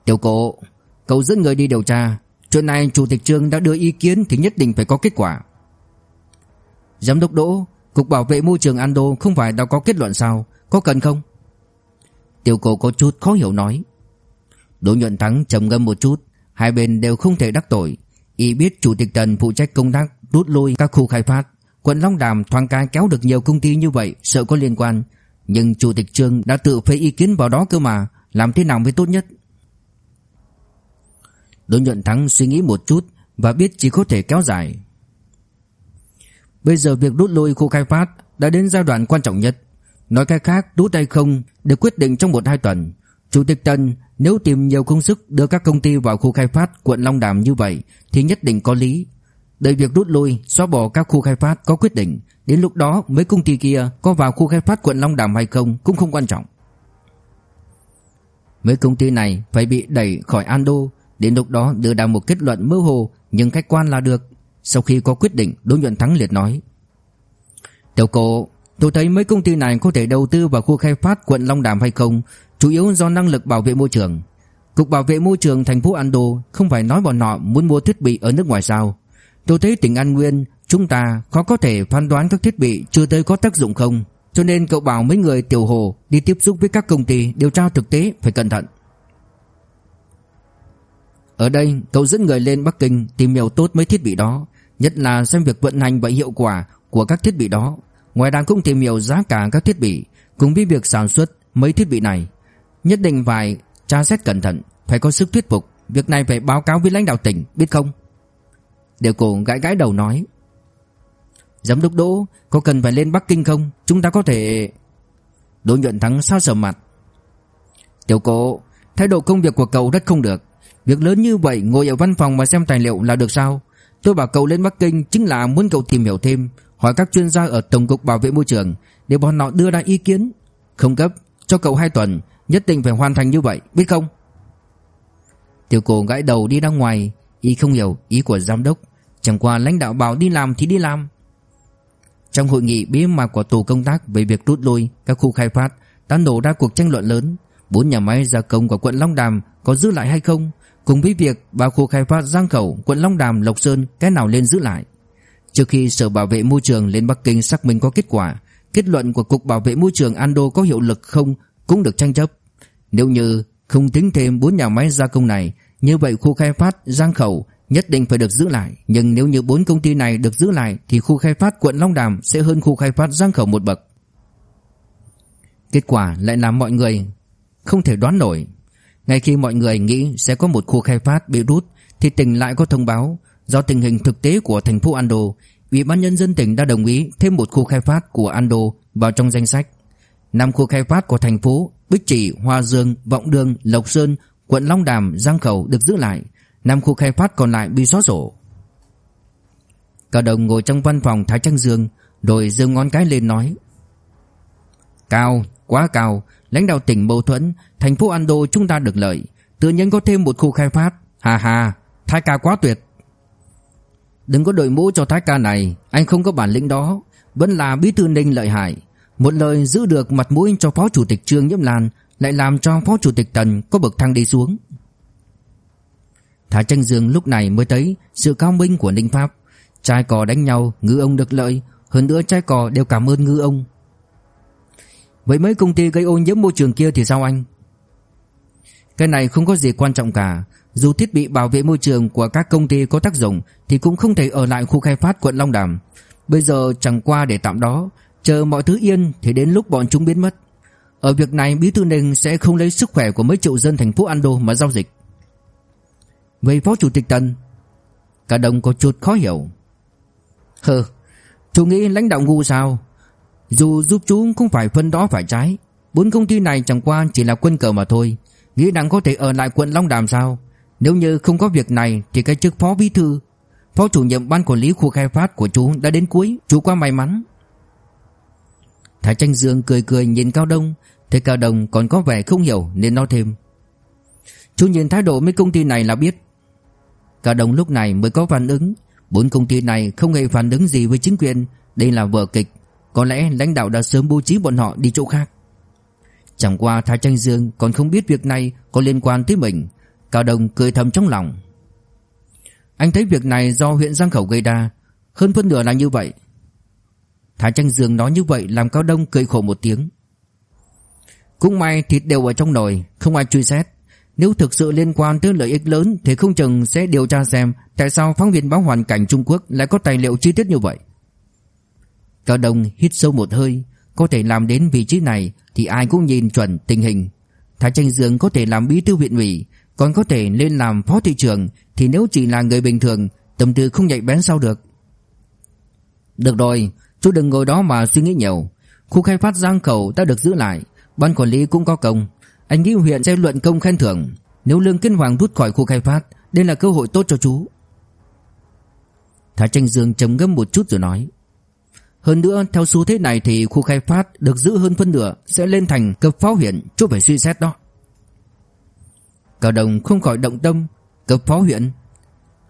Speaker 1: Tiểu cổ Cậu dẫn người đi điều tra. Chuyện này chủ tịch trương đã đưa ý kiến Thì nhất định phải có kết quả. Giám đốc Đỗ, Cục bảo vệ môi trường Ando không phải đã có kết luận sao? Có cần không? Tiểu cổ có chút khó hiểu nói. Đỗ nhuận thắng trầm ngâm một chút. Hai bên đều không thể đắc tội. Y biết chủ tịch Tần phụ trách công tác rút lui các khu khai phát. Quận Long Đàm thoáng cái kéo được nhiều công ty như vậy, Sợ có liên quan. Nhưng chủ tịch Trương đã tự phê ý kiến vào đó cơ mà, Làm thế nào mới tốt nhất? Đỗ nhuận thắng suy nghĩ một chút Và biết chỉ có thể kéo dài. Bây giờ việc rút lui khu khai phát Đã đến giai đoạn quan trọng nhất. Nói cách khác, rút hay không Được quyết định trong một hai tuần. Chủ tịch Tân, nếu tìm nhiều công sức đưa các công ty vào khu khai phát quận Long Đàm như vậy thì nhất định có lý. Đợi việc rút lui, xóa bỏ các khu khai phát có quyết định, đến lúc đó mấy công ty kia có vào khu khai phát quận Long Đàm hay không cũng không quan trọng. Mấy công ty này phải bị đẩy khỏi Ando, đến lúc đó đưa ra một kết luận mơ hồ nhưng khách quan là được. Sau khi có quyết định, Đỗ Nhuận Thắng liệt nói: "Tiểu cô, tôi thấy mấy công ty này có thể đầu tư vào khu khai phát quận Long Đàm hay không chủ yếu do năng lực bảo vệ môi trường. Cục bảo vệ môi trường thành phố Ando không phải nói bọn họ muốn mua thiết bị ở nước ngoài sao? Tôi thấy tỉnh An Nguyên chúng ta khó có thể phán đoán các thiết bị chưa tới có tác dụng không, cho nên cậu bảo mấy người tiểu hồ đi tiếp xúc với các công ty điều tra thực tế phải cẩn thận. Ở đây cậu dẫn người lên Bắc Kinh tìm hiểu tốt mấy thiết bị đó, nhất là xem việc vận hành và hiệu quả của các thiết bị đó. Ngoài ra cũng tìm hiểu giá cả các thiết bị cùng với việc sản xuất mấy thiết bị này. Nhất định phải tra xét cẩn thận Phải có sức thuyết phục Việc này phải báo cáo với lãnh đạo tỉnh biết không Điều cổ gãi gãi đầu nói, Giám đốc Đỗ, Có cần phải lên Bắc Kinh không? Chúng ta có thể Đỗ nhuận thắng sao sờ mặt. Tiểu cổ, Thái độ công việc của cậu rất không được. Việc lớn như vậy ngồi ở văn phòng mà xem tài liệu là được sao? Tôi bảo cậu lên Bắc Kinh Chính là muốn cậu tìm hiểu thêm, Hỏi các chuyên gia ở Tổng cục Bảo vệ Môi trường Để bọn họ đưa ra ý kiến. Không cấp Cho cậu 2 tuần, Nhất định phải hoàn thành như vậy, biết không? Tiểu cổ gãi đầu đi ra ngoài Ý không hiểu ý của giám đốc. Chẳng qua lãnh đạo bảo đi làm thì đi làm. Trong hội nghị bí mật của tổ công tác Về việc rút lui các khu khai phát Đã nổ ra cuộc tranh luận lớn. Bốn nhà máy gia công của quận Long Đàm Có giữ lại hay không? Cùng với việc ba khu khai phát Giang Khẩu Quận Long Đàm Lộc Sơn Cái nào lên giữ lại? Trước khi Sở Bảo vệ Môi trường lên Bắc Kinh xác minh có kết quả Kết luận của Cục Bảo vệ Môi trường Ando có hiệu lực không Cũng được tranh chấp. Nếu như không tính thêm bốn nhà máy gia công này, như vậy khu khai phát Giang Khẩu nhất định phải được giữ lại, nhưng nếu như bốn công ty này được giữ lại thì khu khai phát quận Long Đàm sẽ hơn khu khai phát Giang Khẩu một bậc. Kết quả lại làm mọi người không thể đoán nổi. Ngay khi mọi người nghĩ sẽ có một khu khai phát bị rút thì tỉnh lại có thông báo do tình hình thực tế của thành phố Ando, Ủy ban nhân dân tỉnh đã đồng ý thêm một khu khai phát của Ando vào trong danh sách. Năm khu khai phát của thành phố Bích Chỉ, Hoa Dương, Vọng Đường, Lộc Sơn, quận Long Đàm, Giang Khẩu được giữ lại, năm khu khai phát còn lại bị xóa sổ. Cao đồng ngồi trong văn phòng Thái Trăng Dương, rồi giơ ngón cái lên nói: "Cao, quá cao, lãnh đạo tỉnh mâu thuẫn, thành phố Ando chúng ta được lợi, tự nhiên có thêm một khu khai phát, hà hà, Thái ca quá tuyệt." Đừng có đội mũ cho Thái ca này, anh không có bản lĩnh đó, vẫn là bí thư Ninh lợi hại. Một lời giữ được mặt mũi cho Phó Chủ tịch Trương Nhiễm Lan lại làm cho Phó Chủ tịch Tần có bậc thang đi xuống thả Tranh Dương lúc này mới thấy sự cao minh của Ninh Pháp. Trai cò đánh nhau, ngư ông được lợi, hơn nữa trai cò đều cảm ơn ngư ông. Vậy mấy công ty gây ô nhiễm môi trường kia thì sao anh? Cái này không có gì quan trọng cả, dù thiết bị bảo vệ môi trường của các công ty có tác dụng thì cũng không thể ở lại khu khai phát quận Long Đàm. Bây giờ chẳng qua để tạm đó, Chờ mọi thứ yên thì đến lúc bọn chúng biến mất Ở việc này Bí thư Ninh sẽ không lấy sức khỏe của mấy triệu dân thành phố Ando mà giao dịch Vậy Phó Chủ tịch Tần Cả đồng có chút khó hiểu. Hừ, Chú nghĩ lãnh đạo ngu sao? Dù giúp chú cũng phải phân đó phải trái. Bốn công ty này chẳng qua chỉ là quân cờ mà thôi. Nghĩ rằng có thể ở lại quận Long Đàm sao? Nếu như không có việc này Thì cái chức phó bí thư, Phó chủ nhiệm ban quản lý khu khai phát của chú đã đến cuối. Chú quá may mắn. Thái Tranh Dương cười cười nhìn Cao Đông, Thấy Cao Đông còn có vẻ không hiểu nên nói thêm. Chú nhìn thái độ mấy công ty này là biết Cao Đông lúc này mới có phản ứng. Bốn công ty này không hề phản ứng gì với chính quyền. Đây là vở kịch. Có lẽ lãnh đạo đã sớm bố trí bọn họ đi chỗ khác. Chẳng qua Thái Tranh Dương còn không biết việc này có liên quan tới mình. Cao Đông cười thầm trong lòng. Anh thấy việc này do huyện Giang Khẩu gây ra. Hơn phân nửa là như vậy. Thái Tranh Dương nói như vậy làm Cao Đông cười khổ một tiếng. Cũng may thịt đều ở trong nồi, Không ai truy xét. Nếu thực sự liên quan tới lợi ích lớn, Thì không chừng sẽ điều tra xem Tại sao phóng viên báo hoàn cảnh Trung Quốc Lại có tài liệu chi tiết như vậy. Cao Đông hít sâu một hơi, Có thể làm đến vị trí này Thì ai cũng nhìn chuẩn tình hình. Thái Tranh Dương có thể làm bí thư huyện ủy, Còn có thể lên làm phó thị trưởng, Thì nếu chỉ là người bình thường, Tâm tư không nhạy bén sao được? Được rồi, Chú đừng ngồi đó mà suy nghĩ nhiều. Khu khai phát Giang Khẩu đã được giữ lại, Ban quản lý cũng có công. Anh nghĩ huyện sẽ luận công khen thưởng. Nếu Lương Kiến Hoàng rút khỏi khu khai phát, Đây là cơ hội tốt cho chú. Thái Tranh Dương trầm ngâm một chút rồi nói, Hơn nữa, theo xu thế này thì khu khai phát được giữ hơn phân nửa Sẽ lên thành cấp phó huyện, Chú phải suy xét đó. Cao Đồng không khỏi động tâm Cấp phó huyện?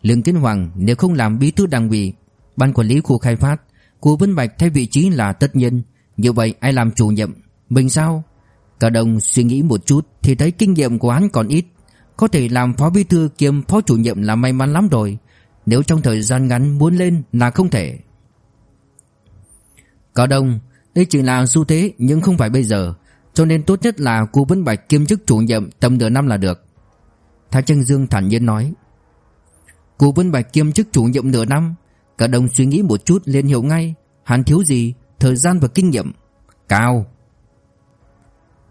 Speaker 1: Lương Kiến Hoàng nếu không làm bí thư đảng ủy, Ban quản lý khu khai phát Cô Vân Bạch thay vị trí là tất nhiên, Như vậy ai làm chủ nhiệm? Mình sao? Cả đồng suy nghĩ một chút Thì thấy kinh nghiệm của hắn còn ít. Có thể làm phó bí thư kiêm phó chủ nhiệm là may mắn lắm rồi. Nếu trong thời gian ngắn muốn lên là không thể. Cả đồng, Đây chỉ là xu thế nhưng không phải bây giờ. Cho nên tốt nhất là cô Vân Bạch kiêm chức chủ nhiệm tầm nửa năm là được. Thái Trân Dương thản nhiên nói. Cô Vân Bạch kiêm chức chủ nhiệm nửa năm. Cả đồng suy nghĩ một chút liền hiểu ngay. Hắn thiếu gì, Thời gian và kinh nghiệm. Cao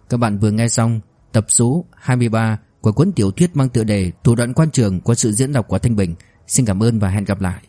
Speaker 1: các bạn vừa nghe xong Tập số 23 của cuốn tiểu thuyết mang tựa đề Thủ đoạn quan trường qua sự diễn đọc của Thanh Bình. Xin cảm ơn và hẹn gặp lại.